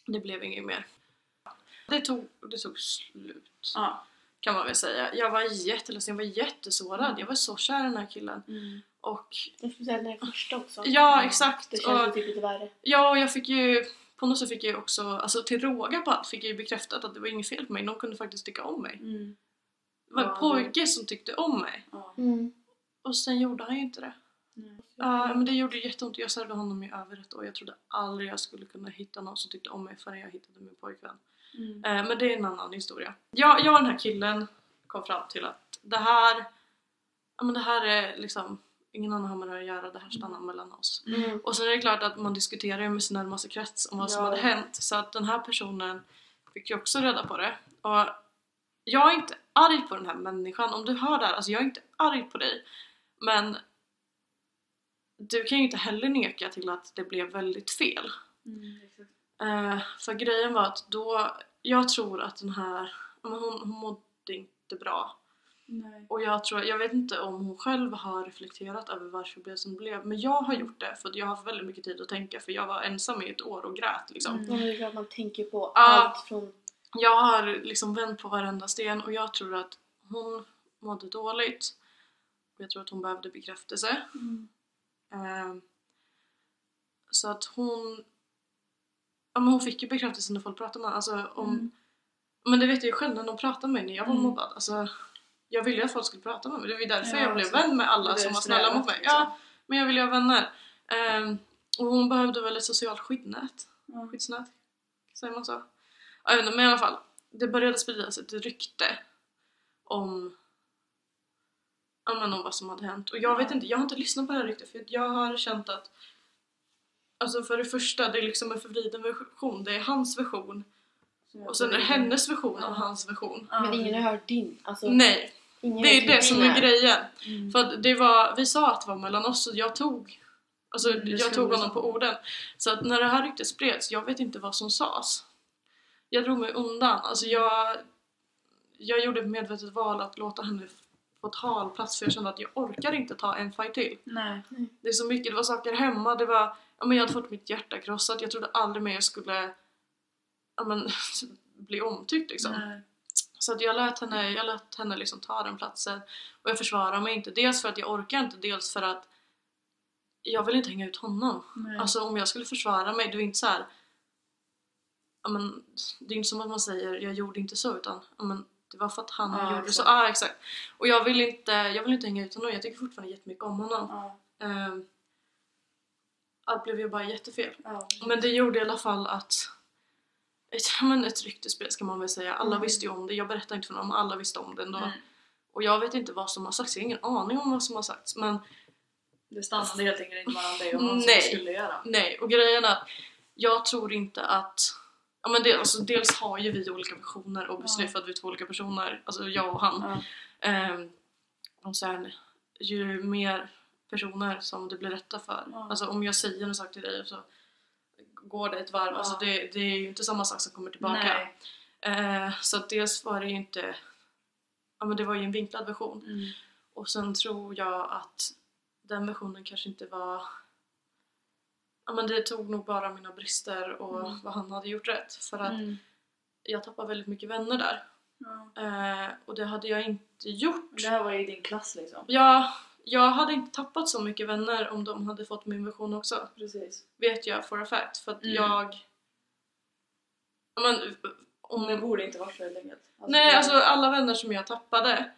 det blev inget mer. Det tog, det tog slut Ja. kan man väl säga. Jag var jätteledsen, jag var jättesårad. Jag var så kär i den här killen. Mm. Och Speciellt är första också. ja, exakt. Det känns ju Och, typ lite värre. ja, och jag fick ju på något sätt fick jag ju också, alltså till råga på allt fick jag ju bekräftat att det var inget fel på mig. Någon kunde faktiskt tycka om mig. Mm. Det var en Ja, det- pojke som tyckte om mig. Ja. Mm. Och sen gjorde han ju inte det. Ja, men det gjorde jätteont. Jag sörjde honom i över ett år. Jag trodde aldrig jag skulle kunna hitta någon som tyckte om mig förrän jag hittade min pojkvän. Mm. Eh, men det är en annan historia. Jag, jag och den här killen kom fram till att det här, ja men det här är liksom, ingen annan har med det att göra, det här stannar mellan oss. Mm. Och sen är det klart att man diskuterar ju med sin närmaste krets om vad som Ja. hade hänt. Så att den här personen fick ju också reda på det. Och jag är inte arg på den här människan. Om du hör det här, alltså jag är inte arg på dig. Men du kan ju inte heller neka till att det blev väldigt fel. Mm, exakt. Eh, för grejen var att då, jag tror att den här, hon, hon mådde inte bra. Nej. Och jag tror, jag vet inte om hon själv har reflekterat över varför det blev som det blev. Men jag har gjort det för jag har haft väldigt mycket tid att tänka för jag var ensam i ett år och grät liksom. Mm. Ja, man tänker på allt från... Jag har liksom vänt på varenda sten och jag tror att hon mådde dåligt. Jag tror att hon behövde bekräftelse. Mm. Ehm, så att hon... Ja men hon fick ju bekräftelse när folk pratade med henne. Alltså om... Mm. Men det vet jag ju själv när de pratade med mig när jag var Mm. mobbad. Alltså, jag ville ju att folk skulle prata med mig. Det var ju därför Ja, jag blev vän med alla som var snälla mot mig. liksom. Ja, men jag ville ju ha vänner. Ehm, och hon behövde väl ett socialt skyddsnät. Ja. Skyddsnät? Säger man så? Jag vet inte, men i alla fall. Det började spridas ett rykte om ja, men om vad som hade hänt. Och jag vet inte, jag har inte lyssnat på det här ryktet för jag har känt att Alltså för det första, det är liksom en förvriden version. Det är hans version och sen är det hennes version av hans version. Men ingen har hört din. Alltså, Nej, ingen det är det som är grejen. Mm. För att det var, vi sa att det var mellan oss och jag tog Alltså jag tog honom på orden. Så att när det här ryktet spreds, jag vet inte vad som sades. Jag drog mig undan. Alltså jag, jag gjorde ett medvetet val att låta henne få ta all plats för jag kände att jag orkar inte ta en fight till. Nej. Det är så mycket, det var saker hemma, det var, ja men jag hade fått mitt hjärta krossat, jag trodde aldrig mer jag skulle ja men, bli omtyckt liksom. Nej. Så att jag lät henne, jag lät henne liksom ta den platsen och jag försvarar mig inte. Dels för att jag orkar inte, dels för att jag vill inte hänga ut honom. Nej. Alltså om jag skulle försvara mig, det är inte så här. Men, det är inte som att man säger jag gjorde inte så utan men, det var för att han Ja, gjorde så. exakt. Ja exakt. Och jag vill inte, jag vill inte hänga ut honom, jag tycker fortfarande jättemycket om honom. Ja. Ehm, allt blev ju bara jättefel. Ja. Men det gjorde i alla fall att ett, men ett rykte spreds kan man väl säga. Alla Mm. visste ju om det. Jag berättade inte för någon, alla visste om det ändå. Mm. Och jag vet inte vad som har sagts, jag har ingen aning om vad som har sagts. Men Det stannade helt enkelt inte mellan dig och honom som skulle göra. nej, och grejen är att jag tror inte att Ja men det, alltså, dels har ju vi olika versioner och beslut för att vi är två olika personer, alltså jag och han. Ehm, och sen ju mer personer som det blir rätta för. Ja. Alltså om jag säger en sak till dig och så går det ett varv, Ja. alltså det, det är ju inte samma sak som kommer tillbaka. Eh, så att dels var det ju inte, ja men det var ju en vinklad version. Mm. Och sen tror jag att den versionen kanske inte var Ja men det tog nog bara mina brister och Mm. vad han hade gjort rätt. För att Mm. jag tappade väldigt mycket vänner där. Eh, och det hade jag inte gjort. Det här var ju i din klass liksom. Ja, jag hade inte tappat så mycket vänner om de hade fått min version också. Precis. Vet jag for a fact. För att Mm. jag... Ja, Men, om, Det borde inte varit så helt enkelt. Alltså, nej, det- alltså alla vänner som jag tappade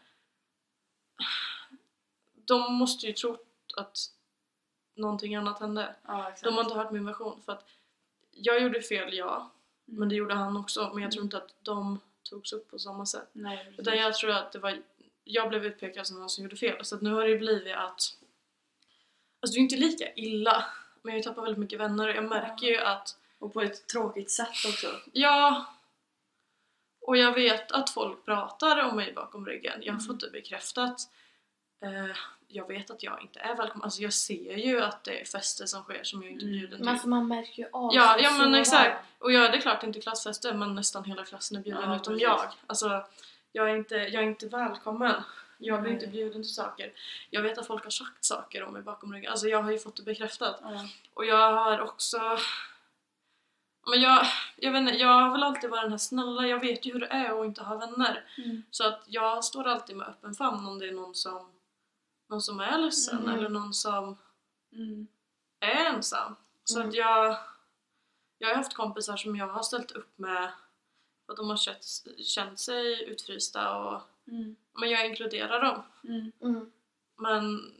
de måste ju trott att någonting annat hände. Ja. De har inte hört min version för att jag gjorde fel, ja. Mm. Men det gjorde han också. Men jag tror inte att de togs upp på samma sätt. Nej. Utan jag tror att det var jag blev utpekad som någon som gjorde fel. Så att nu har det blivit att Alltså det är inte lika illa men jag tappar väldigt mycket vänner och jag märker ju att Och på ett tråkigt sätt också. Ja och jag vet att folk pratar om mig bakom ryggen. Jag har Mm. fått det bekräftat. Eh, jag vet att jag inte är välkommen. Alltså jag ser ju att det är fester som sker som jag inte är Mm. bjuden Men till. alltså man märker ju av Ja, ja men exakt. Och ja, det är klart inte klassfester men nästan hela klassen är bjuden Ja, utom precis. jag. Alltså, jag är, inte, jag är inte välkommen. Jag blir Nej. inte bjuden till saker. Jag vet att folk har sagt saker om mig bakom ryggen. Alltså jag har ju fått det bekräftat. Ja. Och jag har också... Men jag, jag vet inte, jag har väl alltid varit den här snälla, jag vet ju hur det är att inte ha vänner. Mm. Så att jag står alltid med öppen famn om det är någon som, någon som är ledsen Mm. eller någon som Mm. är ensam. Så Mm. att jag, jag har haft kompisar som jag har ställt upp med för att de har känt, känt sig utfrysta och Mm. men jag inkluderar dem. Mm. Mm. Men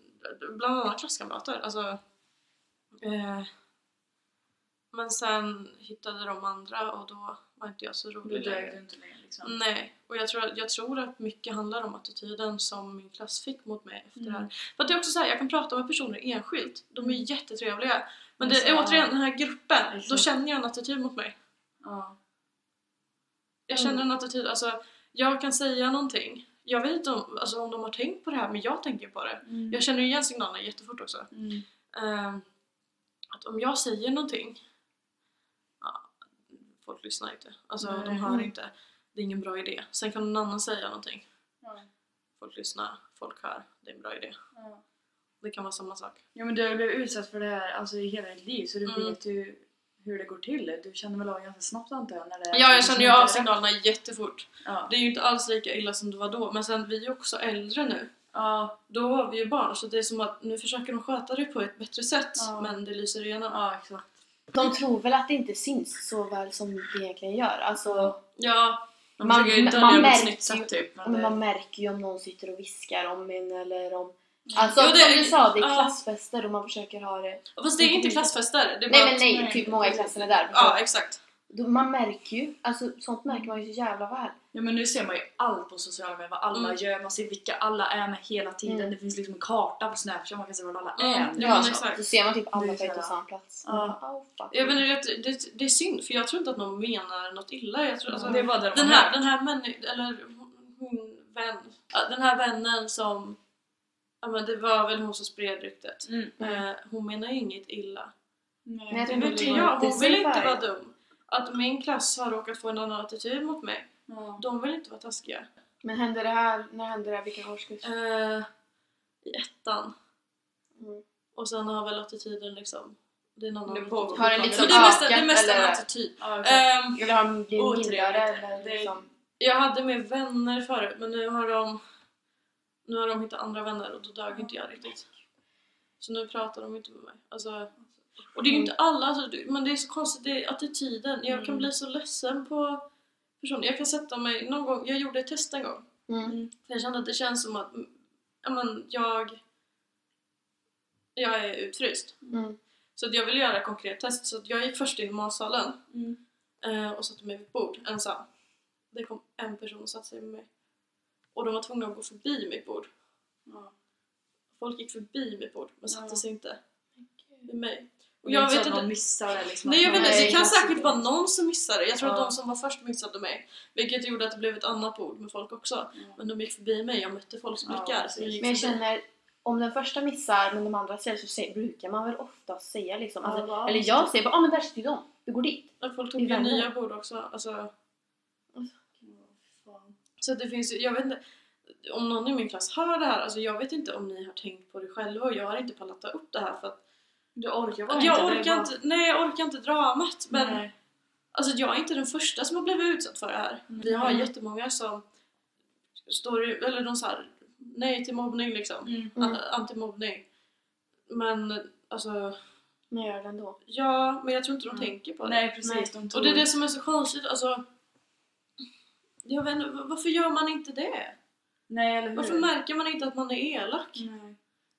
bland annat klasskamrater. Alltså, eh, men sen hittade de andra och då var inte jag så rolig längre. Liksom. Nej, och jag tror, jag tror att mycket handlar om attityden som min klass fick mot mig efter Mm. det här. För att det är också så här, jag kan prata med personer enskilt, de är Mm. jättetrevliga. Men det är så- återigen den här gruppen, då känner jag en attityd mot mig. Ja. Jag Mm. känner en attityd, alltså jag kan säga någonting. Jag vet inte om, alltså, om de har tänkt på det här, men jag tänker på det. Mm. Jag känner igen signalerna jättefort också. Mm. Ehm, att om jag säger någonting, ja, folk lyssnar inte. Alltså Nej. de hör Mm. inte. Det är ingen bra idé. Sen kan någon annan säga någonting. Ja. Folk lyssnar, folk hör. Det är en bra idé. Ja. Det kan vara samma sak. Ja men du har blivit utsatt för det här alltså, i hela ditt liv så du Mm. vet ju hur det går till. Du känner väl av ganska snabbt antar jag? När det Ja, jag känner ju av signalerna jättefort. Ja. Det är ju inte alls lika illa som det var då. Men sen, vi är ju också äldre nu. Ja, Då var vi ju barn, så det är som att nu försöker de sköta det på ett bättre sätt. Ja. Men det lyser igenom. ja exakt. De tror väl att det inte syns så väl som det egentligen gör. Alltså, Ja, De Man- försöker ju man dölja på ett snyggt sätt typ. Men men man märker ju om någon sitter och viskar om en eller om... Alltså Jo, det- som du sa, det är klassfester och man försöker ha det... fast det är inte klassfester. Det är Nej men nej, typ många i klassen är där. Ja, exakt. Man märker ju, alltså sånt märker man ju så jävla väl. Ja, men nu ser man ju allt på sociala medier, vad alla Mm. gör, man ser vilka alla är med hela tiden. Mm. Det finns liksom en karta på snapchat, man kan se var alla Mm. är. Ja, men så. exakt. Då ser man typ alla är på ett och samma plats. Ja. Oh. Jag menar, det, det, det är synd för jag tror inte att någon menar något illa. Jag tror, alltså, Det är bara den, här, den här människan, eller hon, vän, ja, den här vännen som, ja men det var väl hon som spred ryktet. Mm. Eh, hon menar ju inget illa. Nej, Men Det vet jag, hon vill inte vara dum. Att min klass har råkat få en annan attityd mot mig. Ja. De vill inte vara taskiga. Men hände det här, när hände det här, vilken årskurs? Eh, I ettan. Mm. Och sen har väl attityden liksom, det är en annan attityd. Har den liksom det är mest, det är en eller? attityd. Ja, exakt. Ehm, Eller har de blivit Otrevligt. mildare eller Det- liksom? Jag hade med vänner förut men nu har de nu har de hittat andra vänner och då dög inte jag riktigt. Så nu pratar de inte med mig. Alltså, och det är ju inte alla, alltså, men det är så konstigt, det är attityden. Jag kan Mm. bli så ledsen på personer. Jag kan sätta mig, någon gång, jag gjorde ett test en gång. Mm. Jag kände att det känns som att mm, men, jag jag är utfryst. Mm. Så att jag ville göra ett konkret test så att jag gick först in i matsalen Mm. eh, och satte mig vid ett bord ensam. Det kom en person och satte sig med mig. Och de var tvungna att gå förbi mitt bord. Ja. Folk gick förbi mitt bord men satte Ja. sig inte vid mig. Och jag vet att inte. någon missar det liksom. Nej jag vet inte, det kan säkert vara någon som missade det. Jag tror att Ja. de som var först missade mig. Vilket gjorde att det blev ett annat bord med folk också. Ja. Men de gick förbi mig, jag mötte folks Ja, blickar. så jag gick Men jag förbi. känner, om den första missar men de andra säger så säger, brukar man väl ofta säga liksom. Ja, Alltså, va? eller jag säger bara ah, men där sitter ju de, vi går dit. Och folk tog ju nya bord också. Alltså. Så att det finns ju- jag vet inte, om någon i min klass hör det här, alltså jag vet inte om ni har tänkt på det själva och jag har inte pallat upp det här för att Du orkar bara jag inte. orkar bara- inte, nej jag orkar inte dramat men Nej. alltså jag är inte den första som har blivit utsatt för det här. Vi har Mm. jättemånga som står i, eller de säger nej till mobbning liksom, Mm. Mm. Anti-mobbning. Men alltså, Men gör det ändå. ja, men jag tror inte de Mm. tänker på det. Nej precis, Nej. de tror... Och det är det som är så konstigt, alltså jag vet inte, varför gör man inte det? Nej eller hur? Varför märker man inte att man är elak? Nej.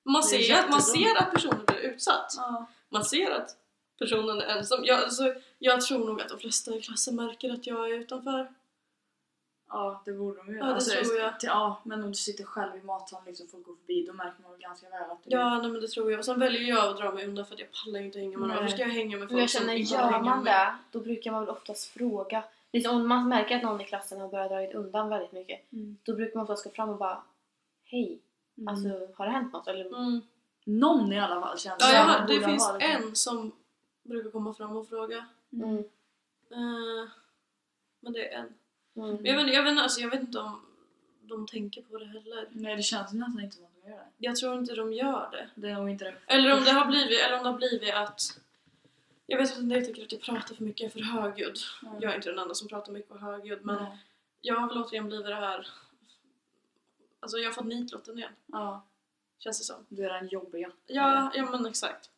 Man ser, att, man ser att personen blir utsatt. Ja. Man ser att personen är ensam. Jag, alltså, jag tror nog att de flesta i klassen märker att jag är utanför. ja, det borde de ju Ja, det tror jag. till- Ja, men om du sitter själv i matsalen liksom folk går förbi, då märker man väl ganska väl att du... Ja, nej, men det tror jag. Och sen väljer jag att dra mig undan för att jag pallar inte hänga med. Varför ska jag hänga med Men jag folk som känner, inte gör man med? det, då brukar man väl oftast fråga. Liksom, om man märker att någon i klassen har börjat dra undan väldigt mycket, Mm. då brukar man oftast gå fram och bara Hej, Mm. alltså har det hänt något? Eller, Mm. Någon i alla fall känns Ja, jag har, det finns ha det. en som brukar komma fram och fråga. mm, Eh, men det är en. mm. Jag, vet, jag, vet, alltså, jag vet inte om de tänker på det heller. Nej, det känns nästan inte som att de gör det. Jag tror inte de gör det. Det är inte det. Eller om det har blivit, eller om det har blivit att jag vet att en del tycker att jag pratar för mycket, jag är för högljudd. Mm. Jag är inte den enda som pratar mycket och högljudd men Nej. jag har väl återigen blivit det här Alltså jag har fått nitlotten igen, Ja, känns det som. du är den jobbiga. Ja, ja men exakt.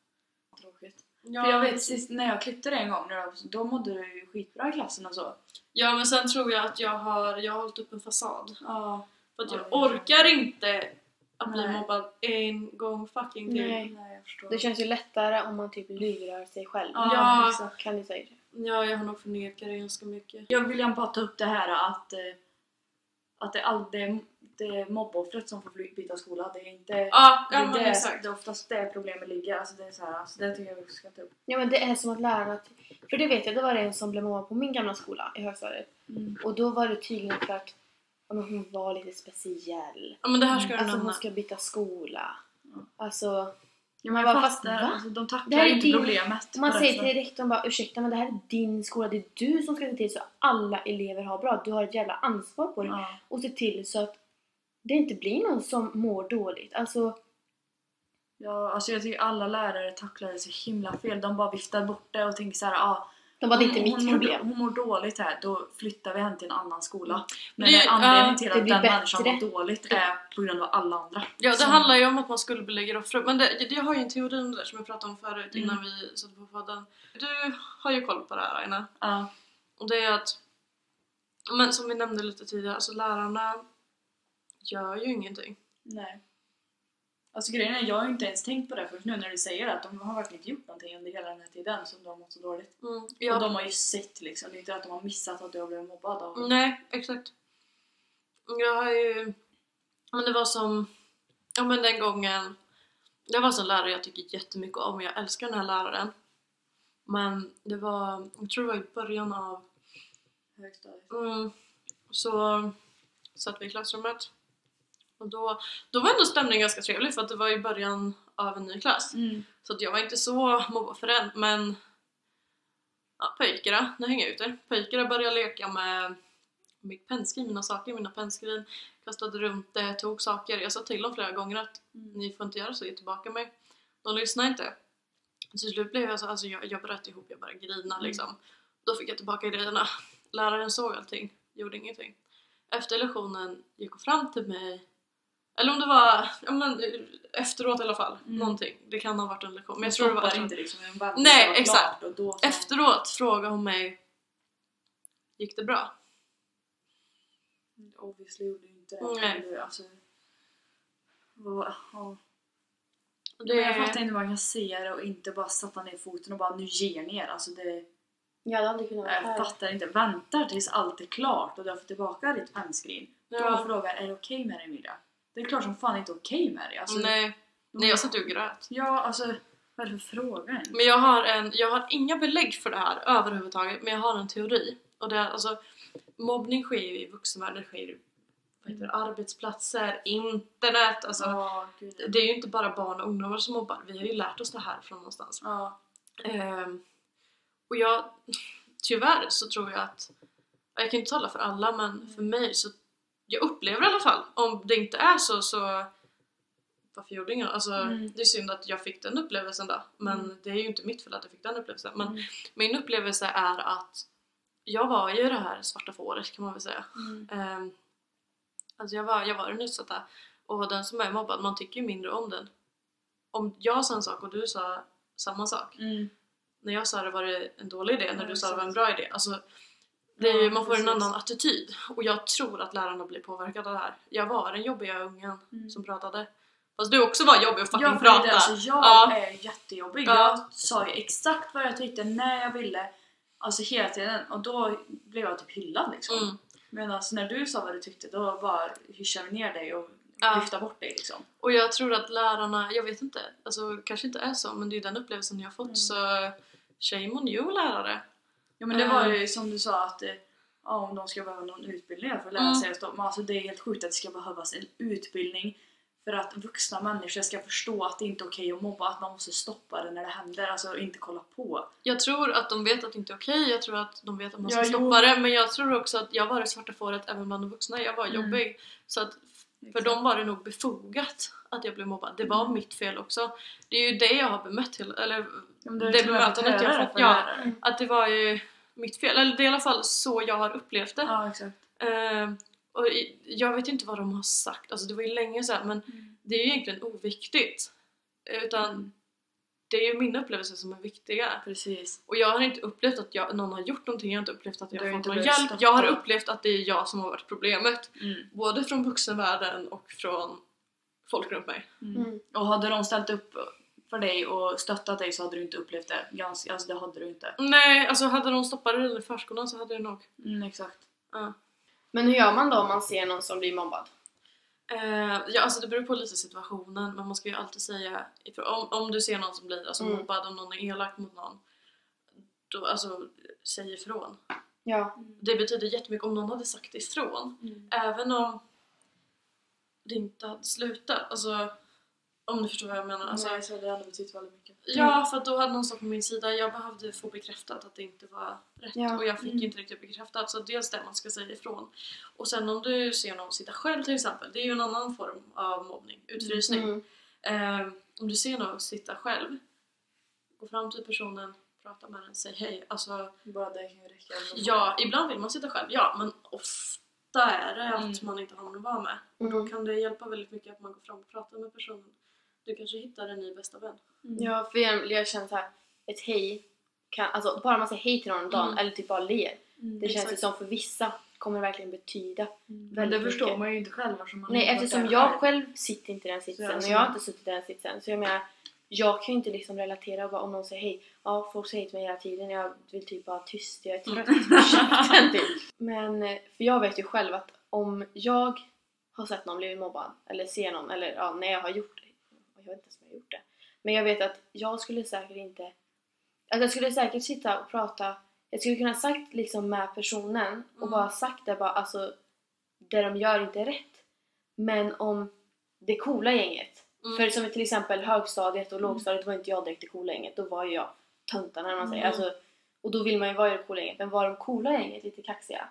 Tråkigt. Ja, För jag vet sist när jag klippte dig en gång, då- då mådde du ju skitbra i klassen och så. ja men sen tror jag att jag har, jag har hållit upp en fasad. Ja. För att jag Ja, det orkar inte att bli mobbad en gång fucking till. Nej. Nej, jag förstår. Det känns ju lättare om man typ lurar sig själv. Ja, Ja. exakt. Kan du säga det? Ja, jag har nog förnekat det ganska mycket. Jag vill bara ta upp det här att, eh, att det, all, det, är mobboffret som får byta skola. Det är inte... Ja, det, ja är det, exakt. det är oftast där problemet ligger. Alltså det, är så här, alltså det tycker jag vi ska ta upp. Ja men det är som att lärarna... För det vet jag, det var en som blev mobbad på min gamla skola i högstadiet. Mm. Och då var det tydligen för att ja, men hon var lite speciell. Ja men det här ska du Alltså nämna. hon ska byta skola. Ja. Alltså, Ja, men jag fast- va? Alltså, de Det tacklar här är inte din- problemet. man säger till rektorn bara ursäkta men det här är din skola, det är du som ska se till så att alla elever har bra. Du har ett jävla ansvar på dig. Ja. Och se till så att det inte blir någon som mår dåligt. Alltså, Ja, alltså jag tycker alla lärare tacklar det så himla fel. De bara viftar bort det och tänker så här, ah, de bara det är inte hon, mitt hon, problem. Mår, hon mår dåligt här, då flyttar vi henne till en annan skola. Men Det- anledningen ja, till att den människan mår dåligt är på grund av alla andra. Ja, det Som- handlar ju om att man skuldbelägger offret. Men det, jag har ju en teori om det där som jag pratade om förut Mm. innan vi satte på podden. Du har ju koll på det här Aina. Ja. Och det är att, men som vi nämnde lite tidigare, alltså lärarna gör ju ingenting. Nej. Alltså grejen är, jag har ju inte ens tänkt på det först nu när du säger det, att de har verkligen inte gjort någonting under hela den här tiden som de har mått så dåligt. Mm. Och Ja, de har ju sett liksom, det är inte att de har missat att du har blivit mobbad av Nej, exakt. Jag har ju... Men det var som... Ja men den gången... Det var en lärare jag tycker jättemycket om. Jag älskar den här läraren. Men det var... Jag tror det var i början av... högstadiet. Mm, så satt vi i klassrummet. Och då, då var ändå stämningen ganska trevlig för att det var i början av en ny klass. Mm. Så att jag var inte så mobbad för den, men ja, pojkarna, nu hänger jag ute. Pojkarna började leka med mitt pennskrin, mina saker, mina pennskrin. Kastade runt det, tog saker. Jag sa till dem flera gånger att Mm. ni får inte göra så, ge tillbaka mig. De lyssnade inte. Till slut blev jag så, alltså jag, jag bröt ihop, jag började grina Mm. liksom. Då fick jag tillbaka grejerna. Läraren såg allting, gjorde ingenting. Efter lektionen gick hon fram till mig eller om det var ja, men, efteråt i alla fall, Mm. någonting. Det kan ha varit en lektion. Men jag tror det var inte liksom en vän. Nej, det var exakt. klart Och då så- Efteråt frågade hon mig Gick det bra? Obviously gjorde inte det. Nej. Du, Alltså, vad, ja. Det, Men jag fattar inte hur man kan se det och inte bara sätta ner foten och bara nu ger ni er. Alltså det, Jag hade aldrig kunnat vara jag fattar inte. Väntar tills allt är klart och du har fått tillbaka ditt pennskrin. Då Ja. frågar är det okej med dig Emilia? Det är klart som fan inte okej med dig. Alltså, nej, nej, jag satt ju och grät. Ja, alltså vad är det för fråga ens? Men jag har, en, jag har inga belägg för det här överhuvudtaget, men jag har en teori. Och det är, alltså, mobbning sker ju i vuxenvärlden, det sker ju det, arbetsplatser, internet. Alltså, gud. Det är ju inte bara barn och ungdomar som mobbar, vi har ju lärt oss det här från någonstans. Ja. Ehm, och jag, tyvärr så tror jag att, jag kan inte tala för alla men för mig så, jag upplever i alla fall, om det inte är så så varför gjorde ingen? Alltså Mm. det är synd att jag fick den upplevelsen då men Mm. det är ju inte mitt fel att jag fick den upplevelsen men Mm. min upplevelse är att jag var ju det här svarta fåret kan man väl säga. Ehm, alltså jag var, jag var den utsatta och den som är mobbad, man tycker ju mindre om den. Om jag sa en sak och du sa samma sak Mm. när jag sa det var det en dålig idé, när du sa det var en bra idé. Alltså, det är, ju- man får en annan attityd och jag tror att lärarna blir påverkade av det här. Jag var den jobbiga ungen Mm. som pratade. Fast du också var jobbig och fucking Ja, för prata. det, alltså, jag Ja. är jättejobbig. Ja. Jag sa ju exakt vad jag tyckte när jag ville. Alltså hela tiden. Och då blev jag typ hyllad liksom. Mm. Medan när du sa vad du tyckte då bara hyschade vi ner dig och Ja. lyfta bort dig liksom. Och jag tror att lärarna, jag vet inte, alltså kanske inte är så men det är den upplevelsen jag har fått Mm. så shame on you lärare. Ja men det var Mm. ju som du sa att eh, ja, om de ska behöva någon utbildning för att lära Mm. sig att stå. Men alltså det är helt sjukt att det ska behövas en utbildning för att vuxna människor ska förstå att det inte är okej att mobba, att man måste stoppa det när det händer, alltså inte kolla på. Jag tror att de vet att det inte är okej, jag tror att de vet att man ska Ja, jo. stoppa det men jag tror också att jag var det svarta fåret även bland de vuxna, jag var Mm. jobbig. Så att För dem var det nog befogat att jag blev mobbad. Det var Mm. mitt fel också. Det är ju det jag har bemött till, eller har det ju fått bemötandet jag höra fått. det Ja, att det var ju mitt fel. Eller det är i alla fall så jag har upplevt det. Ja, exakt. Ehm, och jag vet inte vad de har sagt, alltså det var ju länge sedan men det är ju egentligen oviktigt. Utan Mm. det är ju mina upplevelser som är viktiga. Precis. Och jag har inte upplevt att jag, någon har gjort någonting, jag har inte upplevt att jag har har fått någon hjälp. Jag har upplevt att det är jag som har varit problemet. Mm. Både från vuxenvärlden och från folk runt mig. Mm. Mm. Och hade de ställt upp för dig och stöttat dig så hade du inte upplevt det. Ganska, alltså det hade du inte. Nej, alltså hade de stoppat det i förskolan så hade jag nog... Mm, exakt. Ja. Men hur gör man då om man ser någon som blir mobbad? Eh, ja, alltså det beror på lite situationen men man ska ju alltid säga. Om, om du ser någon som blir alltså, Mm. mobbad, om någon är elak mot någon då alltså säg ifrån. Ja. Det betyder jättemycket om någon hade sagt ifrån Mm. även om det inte hade slutat. Alltså om du förstår vad jag menar. Alltså, Nej, så det hade betytt väldigt mycket. Ja, för då hade någon stått på min sida. Jag behövde få bekräftat att det inte var rätt Ja. och jag fick Mm. inte riktigt bekräftat. Så dels det man ska säga ifrån. Och sen om du ser någon sitta själv till exempel, det är ju en annan form av mobbning, utfrysning. Mm. Eh, om du ser någon sitta själv, gå fram till personen, prata med den, säg hej. Alltså, Bara det kan ju räcka. ja, ibland vill man sitta själv, ja, men ofta är det att Mm. man inte har någon att vara med. Och då Mm. kan det hjälpa väldigt mycket att man går fram och pratar med personen. Du kanske hittar en ny bästa vän. Mm. Ja, för jag, jag känner så här, ett hej kan, alltså bara man säger hej till någon om dagen Mm. eller typ bara ler. Mm. Det känns ju som för vissa kommer det verkligen betyda. Men väldigt det förstår mycket. man ju inte själv man Nej eftersom jag själv sitter inte i den sitsen och jag har inte suttit i den sitsen så jag menar jag kan ju inte liksom relatera och bara om någon säger hej, ja folk säger till mig hela tiden jag vill typ vara tyst, jag är trött Mm. på käften typ. Men eh, för jag vet ju själv att om jag har sett någon bli mobbad eller ser någon eller ja, när jag har gjort det, jag vet inte ens om jag har gjort det. Men jag vet att jag skulle säkert inte, att jag skulle säkert sitta och prata, jag skulle kunna sagt liksom med personen och Mm. bara sagt det bara alltså det de gör inte är rätt. Men om det coola gänget, Mm. för som till exempel högstadiet och lågstadiet var inte jag direkt det coola gänget, då var ju jag töntarna när man säger. Mm. Alltså, och då vill man ju vara i det coola gänget, men var de coola gänget lite kaxiga?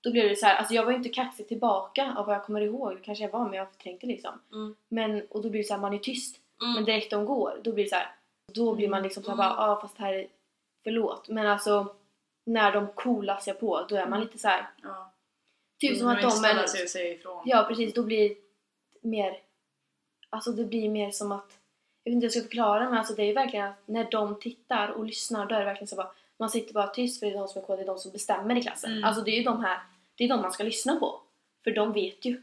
Då blev det så här, alltså jag var ju inte kaxig tillbaka av vad jag kommer ihåg, kanske jag var men jag förträngde liksom. Mm. Men, och då blir det så här, man är tyst. Mm. Men direkt de går, då blir det så här, då blir man liksom så här Mm. bara, ja ah, fast här är, förlåt. Men alltså, när de coolar sig på, då är man lite så här. Ja. typ som att de ställa sig och säga ifrån. Ja precis, då blir det mer... Alltså det blir mer som att... Jag vet inte hur jag ska förklara men alltså det är ju verkligen att när de tittar och lyssnar då är det verkligen så bara... Man sitter bara tyst för det är de som är kvar, det är de som bestämmer i klassen. Mm. Alltså det är ju de här... Det är de man ska lyssna på. För de vet ju.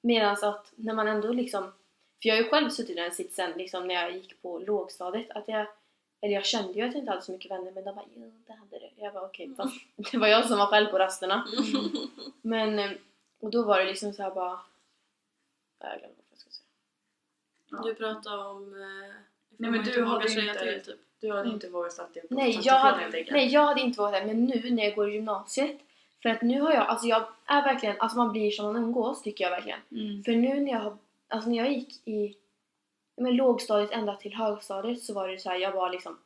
Medan att när man ändå liksom... För jag har ju själv suttit i den sitsen liksom när jag gick på lågstadiet att jag... Eller jag kände ju att jag inte hade så mycket vänner men de bara jo det hade du. Jag bara okej fast det var jag som var själv på rasterna. Mm. Men, eh, och då var det liksom så här bara... Jag glömde vad jag ska säga. Ja. Du pratade om... Eh, ifall men du hade ju inte- till typ. Du hade inte vågat sätta dig och Nej jag, hade, nej, jag hade inte vågat det. Men nu när jag går i gymnasiet. För att nu har jag, alltså jag är verkligen, alltså man blir som man umgås tycker jag verkligen. Mm. För nu när jag har, alltså när jag gick i men lågstadiet ända till högstadiet så var det så här, jag var liksom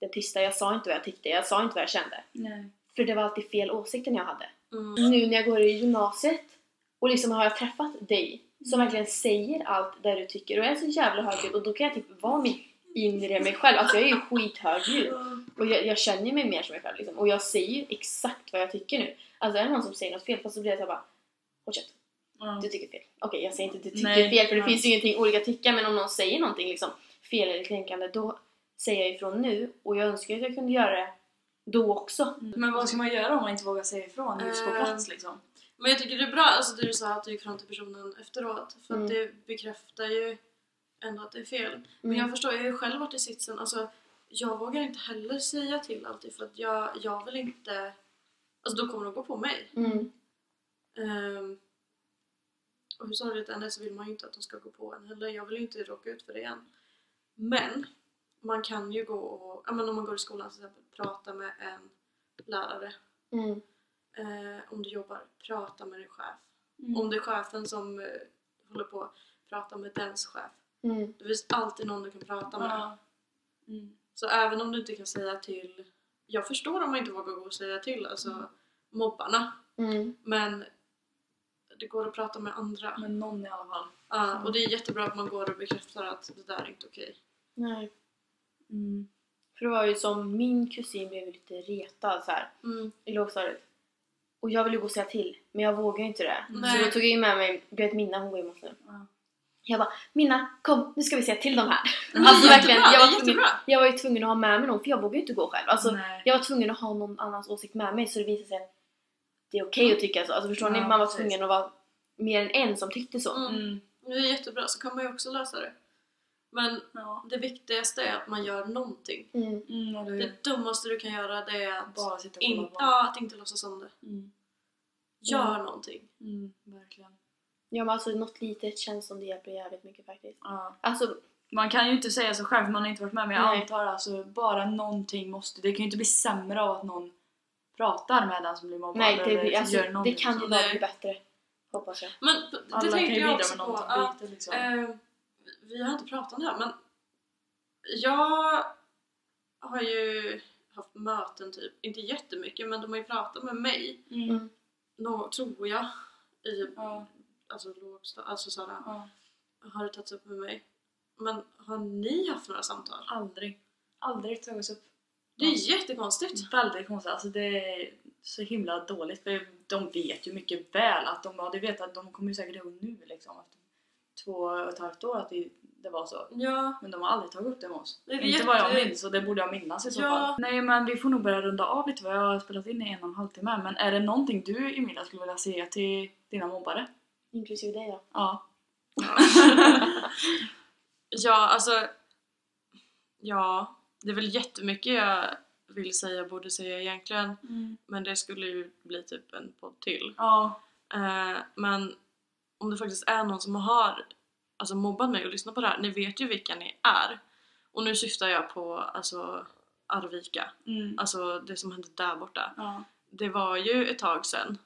den tysta, jag sa inte vad jag tyckte, jag sa inte vad jag kände. Nej. För det var alltid fel åsikter jag hade. Mm. Nu när jag går i gymnasiet och liksom har jag träffat dig som Mm. verkligen säger allt det du tycker och jag är så jävla högljudd och då kan jag typ vara min inre mig själv. Alltså jag är ju skithögljudd och jag, jag känner mig mer som mig själv liksom. och jag säger ju exakt vad jag tycker nu. Alltså är det någon som säger något fel fast så blir jag såhär bara Håll käften, Ja. du tycker fel. Okej jag säger inte att du tycker Nej, fel för det ja. finns ju ingenting olika att tycka men om någon säger någonting liksom fel eller kränkande då säger jag ifrån nu och jag önskar att jag kunde göra det då också. Men vad ska man göra om man inte vågar säga ifrån just på Eh, plats liksom? Men jag tycker det är bra, alltså det du sa att du gick fram till personen efteråt. För Mm. att det bekräftar ju ändå att det är fel. Men Mm. jag förstår, jag har ju själv varit i sitsen, alltså jag vågar inte heller säga till alltid för att jag, jag vill inte... Alltså då kommer de gå på mig. Mm. Um, och hur sorgligt det än är så vill man ju inte att de ska gå på en heller. Jag vill ju inte råka ut för det igen. Men man kan ju gå och, ja men om man går i skolan till exempel, prata med en lärare. Mm. Eh, om du jobbar, prata med din chef. Mm. Om det är chefen som eh, håller på, prata med dens chef. Mm. Det finns alltid någon du kan prata med. Ja. Mm. Så även om du inte kan säga till... Jag förstår om man inte vågar gå och säga till alltså mobbarna. Mm. Men det går att prata med andra. Men någon i alla fall. Ja, och det är jättebra att man går och bekräftar att det där är inte okej. Nej. Mm. För det var ju som min kusin blev lite retad så här Mm. i lågstadiet. Och jag ville gå och säga till, men jag vågade inte det. Nej. Så då tog jag med mig, du vet Minna, hon går i måste. Ja. Jag bara Minna, kom nu ska vi säga till de här. Men Alltså det är verkligen, jag var, tvungen, jag var ju tvungen att ha med mig någon för jag vågade ju inte gå själv. Alltså, Nej. jag var tvungen att ha någon annans åsikt med mig så det visade sig att det är okej att tycka så. Alltså förstår ni? Ja, Man var precis. tvungen att vara mer än en som tyckte så. Mm. Mm. Det är jättebra, så kan man ju också lösa det. Men Ja. det viktigaste är att man gör någonting. Mm. Mm, hur? Det dummaste du kan göra det är att, Bara sitta och in, på. ja, att inte låtsas om det. Mm. Gör någonting. Mm, verkligen. Ja men alltså något litet känns som det hjälper jävligt mycket faktiskt. Ja. Alltså, Man kan ju inte säga så själv man har inte varit med men jag Nej. antar alltså bara någonting måste, det kan ju inte bli sämre av att någon pratar med den som blir mobbad nej det, eller alltså, gör det kan ju bara bli bättre. Hoppas jag. Men det Alla kan tänkte ju jag bidra också med på. någonting Att, liksom. eh, vi har inte pratat om det här men jag har ju haft möten typ, inte jättemycket men de har ju pratat med mig, Mm. nå, tror jag, i Ja, alltså lågstad, alltså sådär, ja. har det tagits upp med mig. Men har ni haft några samtal? Aldrig. Aldrig tagits upp. Det är jättekonstigt. Väldigt konstigt. Alltså det är så himla dåligt. För de vet ju mycket väl att de hade vetat att de kommer ju säkert ihåg nu liksom efter två och ett halvt år att det, det var så. Ja, Men de har aldrig tagit upp det med oss. Det är Inte vad jag jätte- minns och det borde jag minnas i så Ja. fall. Nej men vi får nog börja runda av lite vad jag har spelat in i en och en halv timme. Men är det någonting du Emilia skulle vilja säga till dina mobbare? Inklusive dig då. Ja. ja alltså, ja, det är väl jättemycket jag vill säga, borde säga egentligen. Men det skulle ju bli typ en podd till. Ja. Eh, men om det faktiskt är någon som har alltså, mobbat mig och lyssnat på det här, ni vet ju vilka ni är. Och nu syftar jag på alltså, Arvika, Mm. alltså det som hände där borta. Ja. Det var ju ett tag sedan.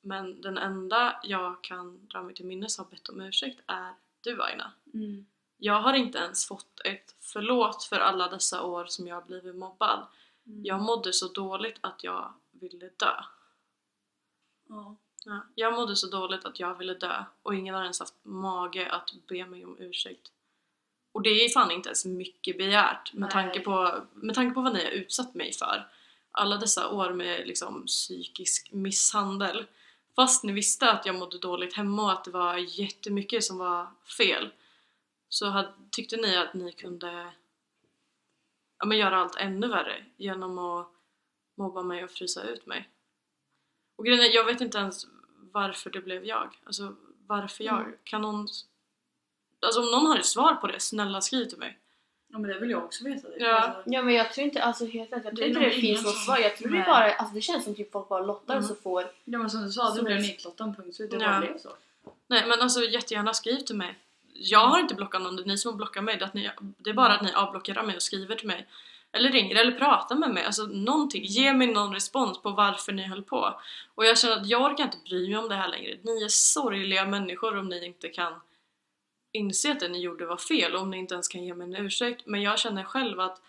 Men den enda jag kan dra mig till minnes har bett om ursäkt är du Aina. Mm. Jag har inte ens fått ett förlåt för alla dessa år som jag har blivit mobbad. Mm. Jag mådde så dåligt att jag ville dö. Ja. Ja, jag mådde så dåligt att jag ville dö och ingen har ens haft mage att be mig om ursäkt. Och det är fan inte ens mycket begärt med Nej. tanke, på, med tanke på vad ni har utsatt mig för. Alla dessa år med liksom psykisk misshandel. Fast ni visste att jag mådde dåligt hemma och att det var jättemycket som var fel. Så hade, tyckte ni att ni kunde ja, men göra allt ännu värre genom att mobba mig och frysa ut mig. Och grejen är, jag vet inte ens varför det blev jag. Alltså varför jag? Mm. Kan någon... Alltså om någon har ett svar på det, snälla skriv till mig. ja men det vill jag också veta. Ja. Alltså, Ja men jag tror inte, alltså helt ärligt, jag Det tror är inte nog det finns något som- svar. Jag tror det bara, alltså det känns som typ folk bara lottar och Mm. så får ja men som du sa, Så- du blev nitlottad punkt slut. Det Ja. bara blev så. Nej men alltså jättegärna skriv till mig. Jag har inte blockat någon, det är ni som har blockat mig. Det är, att ni, det är bara att ni avblockerar mig och skriver till mig. Eller ringer eller pratar med mig. Alltså någonting. Ge mig någon respons på varför ni höll på. Och jag känner att jag orkar inte bry mig om det här längre. Ni är sorgliga människor om ni inte kan inse att det ni gjorde var fel och om ni inte ens kan ge mig en ursäkt. Men jag känner själv att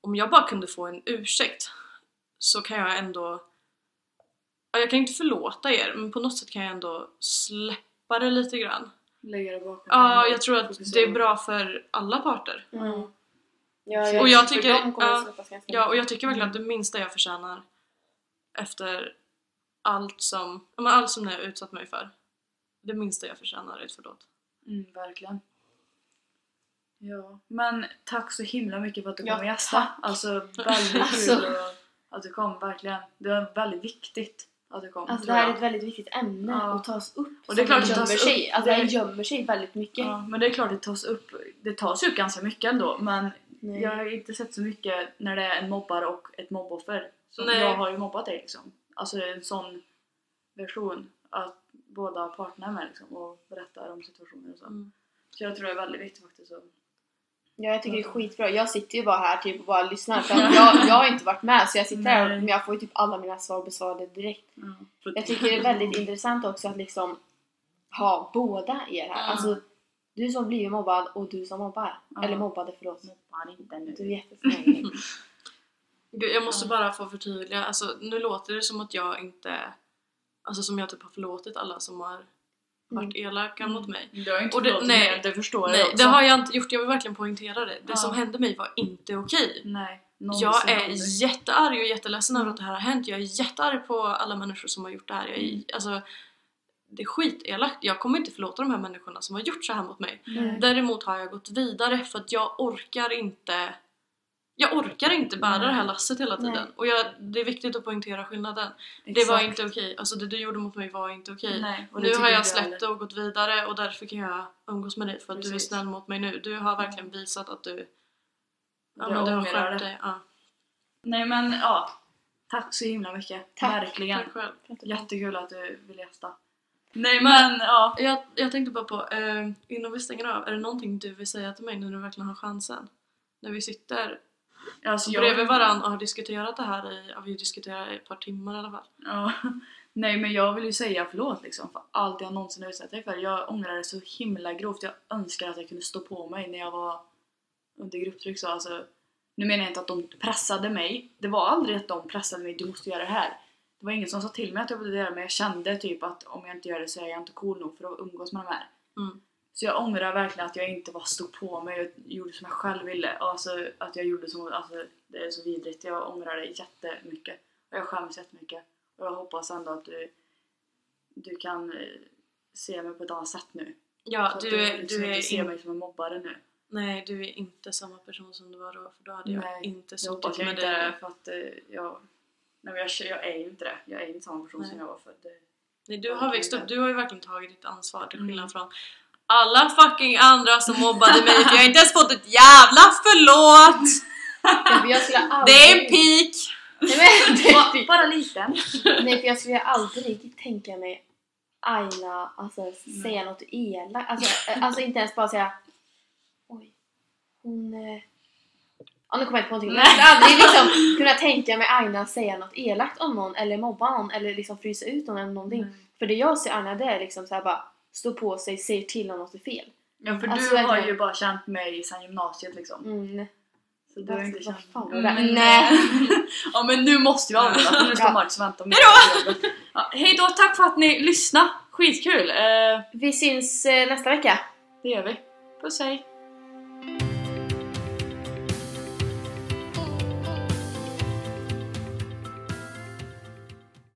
om jag bara kunde få en ursäkt så kan jag ändå Ja, jag kan inte förlåta er men på något sätt kan jag ändå släppa det lite grann. Lägga det bakom Ja, jag tror att det är bra för alla parter. Mm. Ja. Ja, Och jag tycker- ja, Ja, och jag tycker verkligen att det minsta jag förtjänar efter allt som, ja, men allt som ni har utsatt mig för. Det minsta jag förtjänar är ett förlåt. Mm, verkligen. Ja, men tack så himla mycket för att du Ja, kom och gästade. Alltså väldigt kul Alltså. att du kom, verkligen. Det var väldigt viktigt att du kom. Alltså det här är ett väldigt viktigt ämne Ja. att tas upp. Och det är klart det gömmer tas sig. upp. Alltså det här Det- gömmer sig väldigt mycket. Ja, men det är klart det tas upp. Det tas upp ganska mycket ändå men Nej. jag har inte sett så mycket när det är en mobbare och ett mobboffer. Så Nej. jag har ju mobbat dig liksom. Alltså en sån version att båda parterna är med liksom och berättar om situationer och så. Mm. Så jag tror det är väldigt viktigt faktiskt. att- Ja, jag tycker det är skitbra. Jag sitter ju bara här typ och bara lyssnar för att jag, jag har inte varit med så jag sitter här Nej. och men jag får ju typ alla mina svar besvarade direkt. För- Jag tycker det är väldigt intressant också att liksom ha båda er här. Mm. Alltså du som blivit mobbad och du som mobbar. Ja. Eller mobbade förlåt. Mobbar inte nu. Du är jättesnäll. Jag måste bara få förtydliga, alltså nu låter det som att jag inte, alltså som jag typ har förlåtit alla som har varit elaka Mm. mot mig. Du har inte Och det- förlåtit nej. mig, det förstår jag Nej, också. det har jag inte gjort, jag vill verkligen poängtera det. Det Ja. som hände mig var inte okej. Nej. Jag är aldrig. jättearg och jätteledsen över Mm. att det här har hänt. Jag är jättearg på alla människor som har gjort det här. Jag är, Mm. alltså, det är skitelakt. Jag kommer inte förlåta de här människorna som har gjort så här mot mig. Nej. Däremot har jag gått vidare för att jag orkar inte jag orkar inte bära Nej. det här lasset hela tiden. Nej. Och jag, det är viktigt att poängtera skillnaden. Det var inte okej. Alltså det du gjorde mot mig var inte okej. Nej, och det Nu har jag släppt det och gått vidare och därför kan jag umgås med dig för att du är Precis. snäll mot mig nu. Du har verkligen visat att du, ja, Jag men du har skärpt dig. Ja. Nej men ja, tack så himla mycket. Tack. Verkligen. Tack själv. Jättekul att du vill gästa. Nej men ja. Jag, jag tänkte bara på, eh, innan vi stänger av, är det någonting du vill säga till mig när du verkligen har chansen? När vi sitter Alltså, jag- bredvid varandra och har diskuterat det här i, ja, vi diskuterar i ett par timmar i alla fall. Ja. Nej men jag vill ju säga förlåt liksom för allt jag någonsin utsatt dig för. Jag ångrar det så himla grovt. Jag önskar att jag kunde stå på mig när jag var under grupptryck. Så alltså, nu menar jag inte att de pressade mig. Det var aldrig att de pressade mig, du måste göra det här. Det var ingen som sa till mig att jag borde göra det men jag kände typ att om jag inte gör det så är jag inte cool nog för att umgås med de här. Mm. Så jag ångrar verkligen att jag inte var stod på mig och gjorde som jag själv ville. Alltså att jag gjorde som, alltså det är så vidrigt. Jag ångrar det jättemycket. Och jag skäms jättemycket. Och jag hoppas ändå att du, du kan eh, se mig på ett annat sätt nu. Ja, Så att du är, liksom du inte ser in, mig som en mobbare nu. nej, du är inte samma person som du var då för då hade jag Nej, inte Jag hoppas suttit jag med inte är dig. det för att eh, jag... Nej men jag, jag är ju inte det. Jag är inte samma person Nej. som jag var för. Det, Nej, du har det växt upp, du har ju verkligen tagit ditt ansvar till skillnad Mm. från alla fucking andra som mobbade mig för jag har inte ens fått ett jävla förlåt! Ja, för jag skulle aldrig... Det är en peak! Nej, men, det är bara, liten. Nej för jag skulle aldrig tänka mig Aina alltså, säga något elakt. Alltså, eh, alltså inte ens bara säga Oj, hon... Ja nu kommer jag inte på någonting. Jag skulle aldrig liksom kunna tänka mig Aina säga något elakt om någon eller mobba någon eller liksom frysa ut någon eller någonting. För det jag ser Aina det är liksom så här bara stå på sig, säger till om något är fel. Ja för Alltså, du har ju bara känt mig sedan gymnasiet liksom. Mm. Så du har inte Vad känt var Mm. Nej. ja men nu måste vi avrunda för nu står Ja. Marcus och väntar med ja, Hej då, tack för att ni lyssnade! Skitkul! Eh, Vi syns eh, nästa vecka. det gör vi. Puss hej!